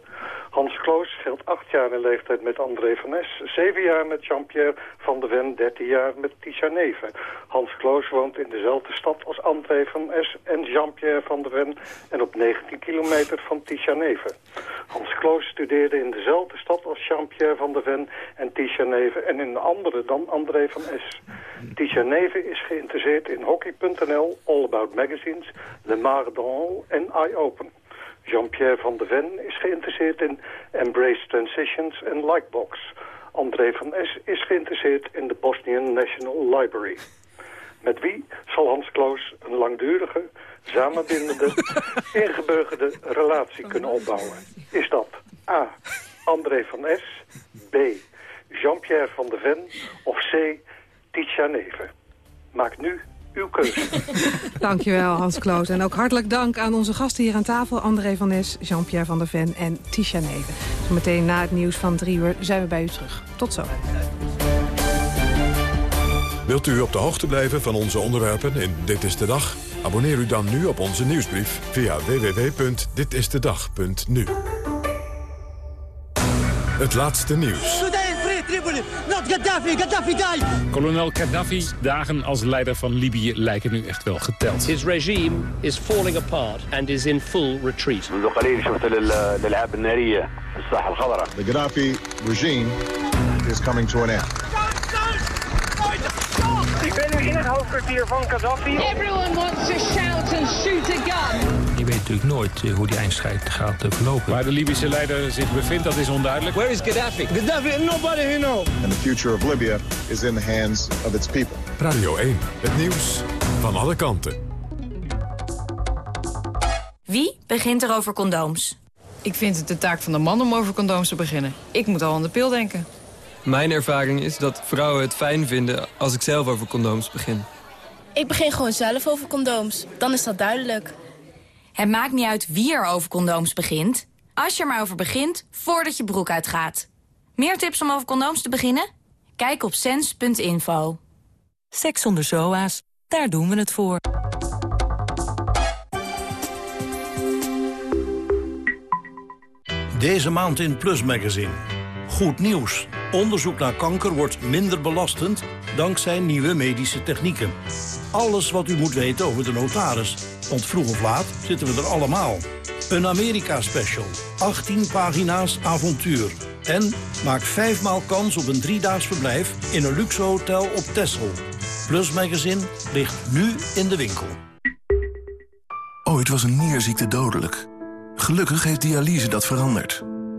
Hans Kloos geldt acht jaar in leeftijd met André van Es. Zeven jaar met Jean-Pierre van der Ven. Dertien jaar met Tisha Neven. Hans Kloos woont in dezelfde stad als André van Es en Jean-Pierre van der Ven. En op 19 kilometer van Tisha Neven. Hans Kloos studeerde in dezelfde stad als Jean-Pierre van der Ven en Tisha Neven. En in een andere dan André van Es. Tisha Neven is geïnteresseerd in hockey.nl, All About Magazines, Le Marathon en iOpen. Jean-Pierre van der Ven is geïnteresseerd in Embrace Transitions en Likebox. André van Es is geïnteresseerd in de Bosnian National Library. Met wie zal Hans Kloos een langdurige, samenbindende, ingeburgerde relatie kunnen opbouwen? Is dat A. André van Es, B. Jean-Pierre van der Ven of C. Tisha Neven? Maak nu uw keuze. Dankjewel Hans Kloos. En ook hartelijk dank aan onze gasten hier aan tafel. André van Nes, Jean-Pierre van der Ven en Tisha Neven. Zometeen na het nieuws van drie uur zijn we bij u terug. Tot zo. Wilt u op de hoogte blijven van onze onderwerpen in Dit is de Dag? Abonneer u dan nu op onze nieuwsbrief via www.ditistedag.nu. Het laatste nieuws. Kolonel Gaddafi's dagen als leider van Libië lijken nu echt wel geteld. His regime is falling apart and is in full retreat. The Gaddafi regime is coming to an end. In het hoofdkwartier van Gaddafi. Everyone wants to shout and shoot a gun. Je weet natuurlijk nooit hoe die eindstrijd gaat verlopen. Waar de Libische leider zich bevindt, dat is onduidelijk. Where is Gaddafi? Gaddafi, nobody who knows. And the future of Libya is in the hands of its people. Radio 1, het nieuws van alle kanten. Wie begint er over condooms? Ik vind het de taak van de man om over condooms te beginnen. Ik moet al aan de pil denken. Mijn ervaring is dat vrouwen het fijn vinden als ik zelf over condooms begin. Ik begin gewoon zelf over condooms. Dan is dat duidelijk. Het maakt niet uit wie er over condooms begint. Als je er maar over begint, voordat je broek uitgaat. Meer tips om over condooms te beginnen? Kijk op sens.info. Seks zonder zoa's, daar doen we het voor. Deze maand in Plus Magazine. Goed nieuws. Onderzoek naar kanker wordt minder belastend dankzij nieuwe medische technieken. Alles wat u moet weten over de notaris. Want vroeg of laat zitten we er allemaal. Een Amerika-special. 18 pagina's avontuur. En maak vijfmaal kans op een driedaags verblijf in een luxe hotel op Texel. Plus Magazine ligt nu in de winkel. Ooit was een nierziekte dodelijk. Gelukkig heeft dialyse dat veranderd.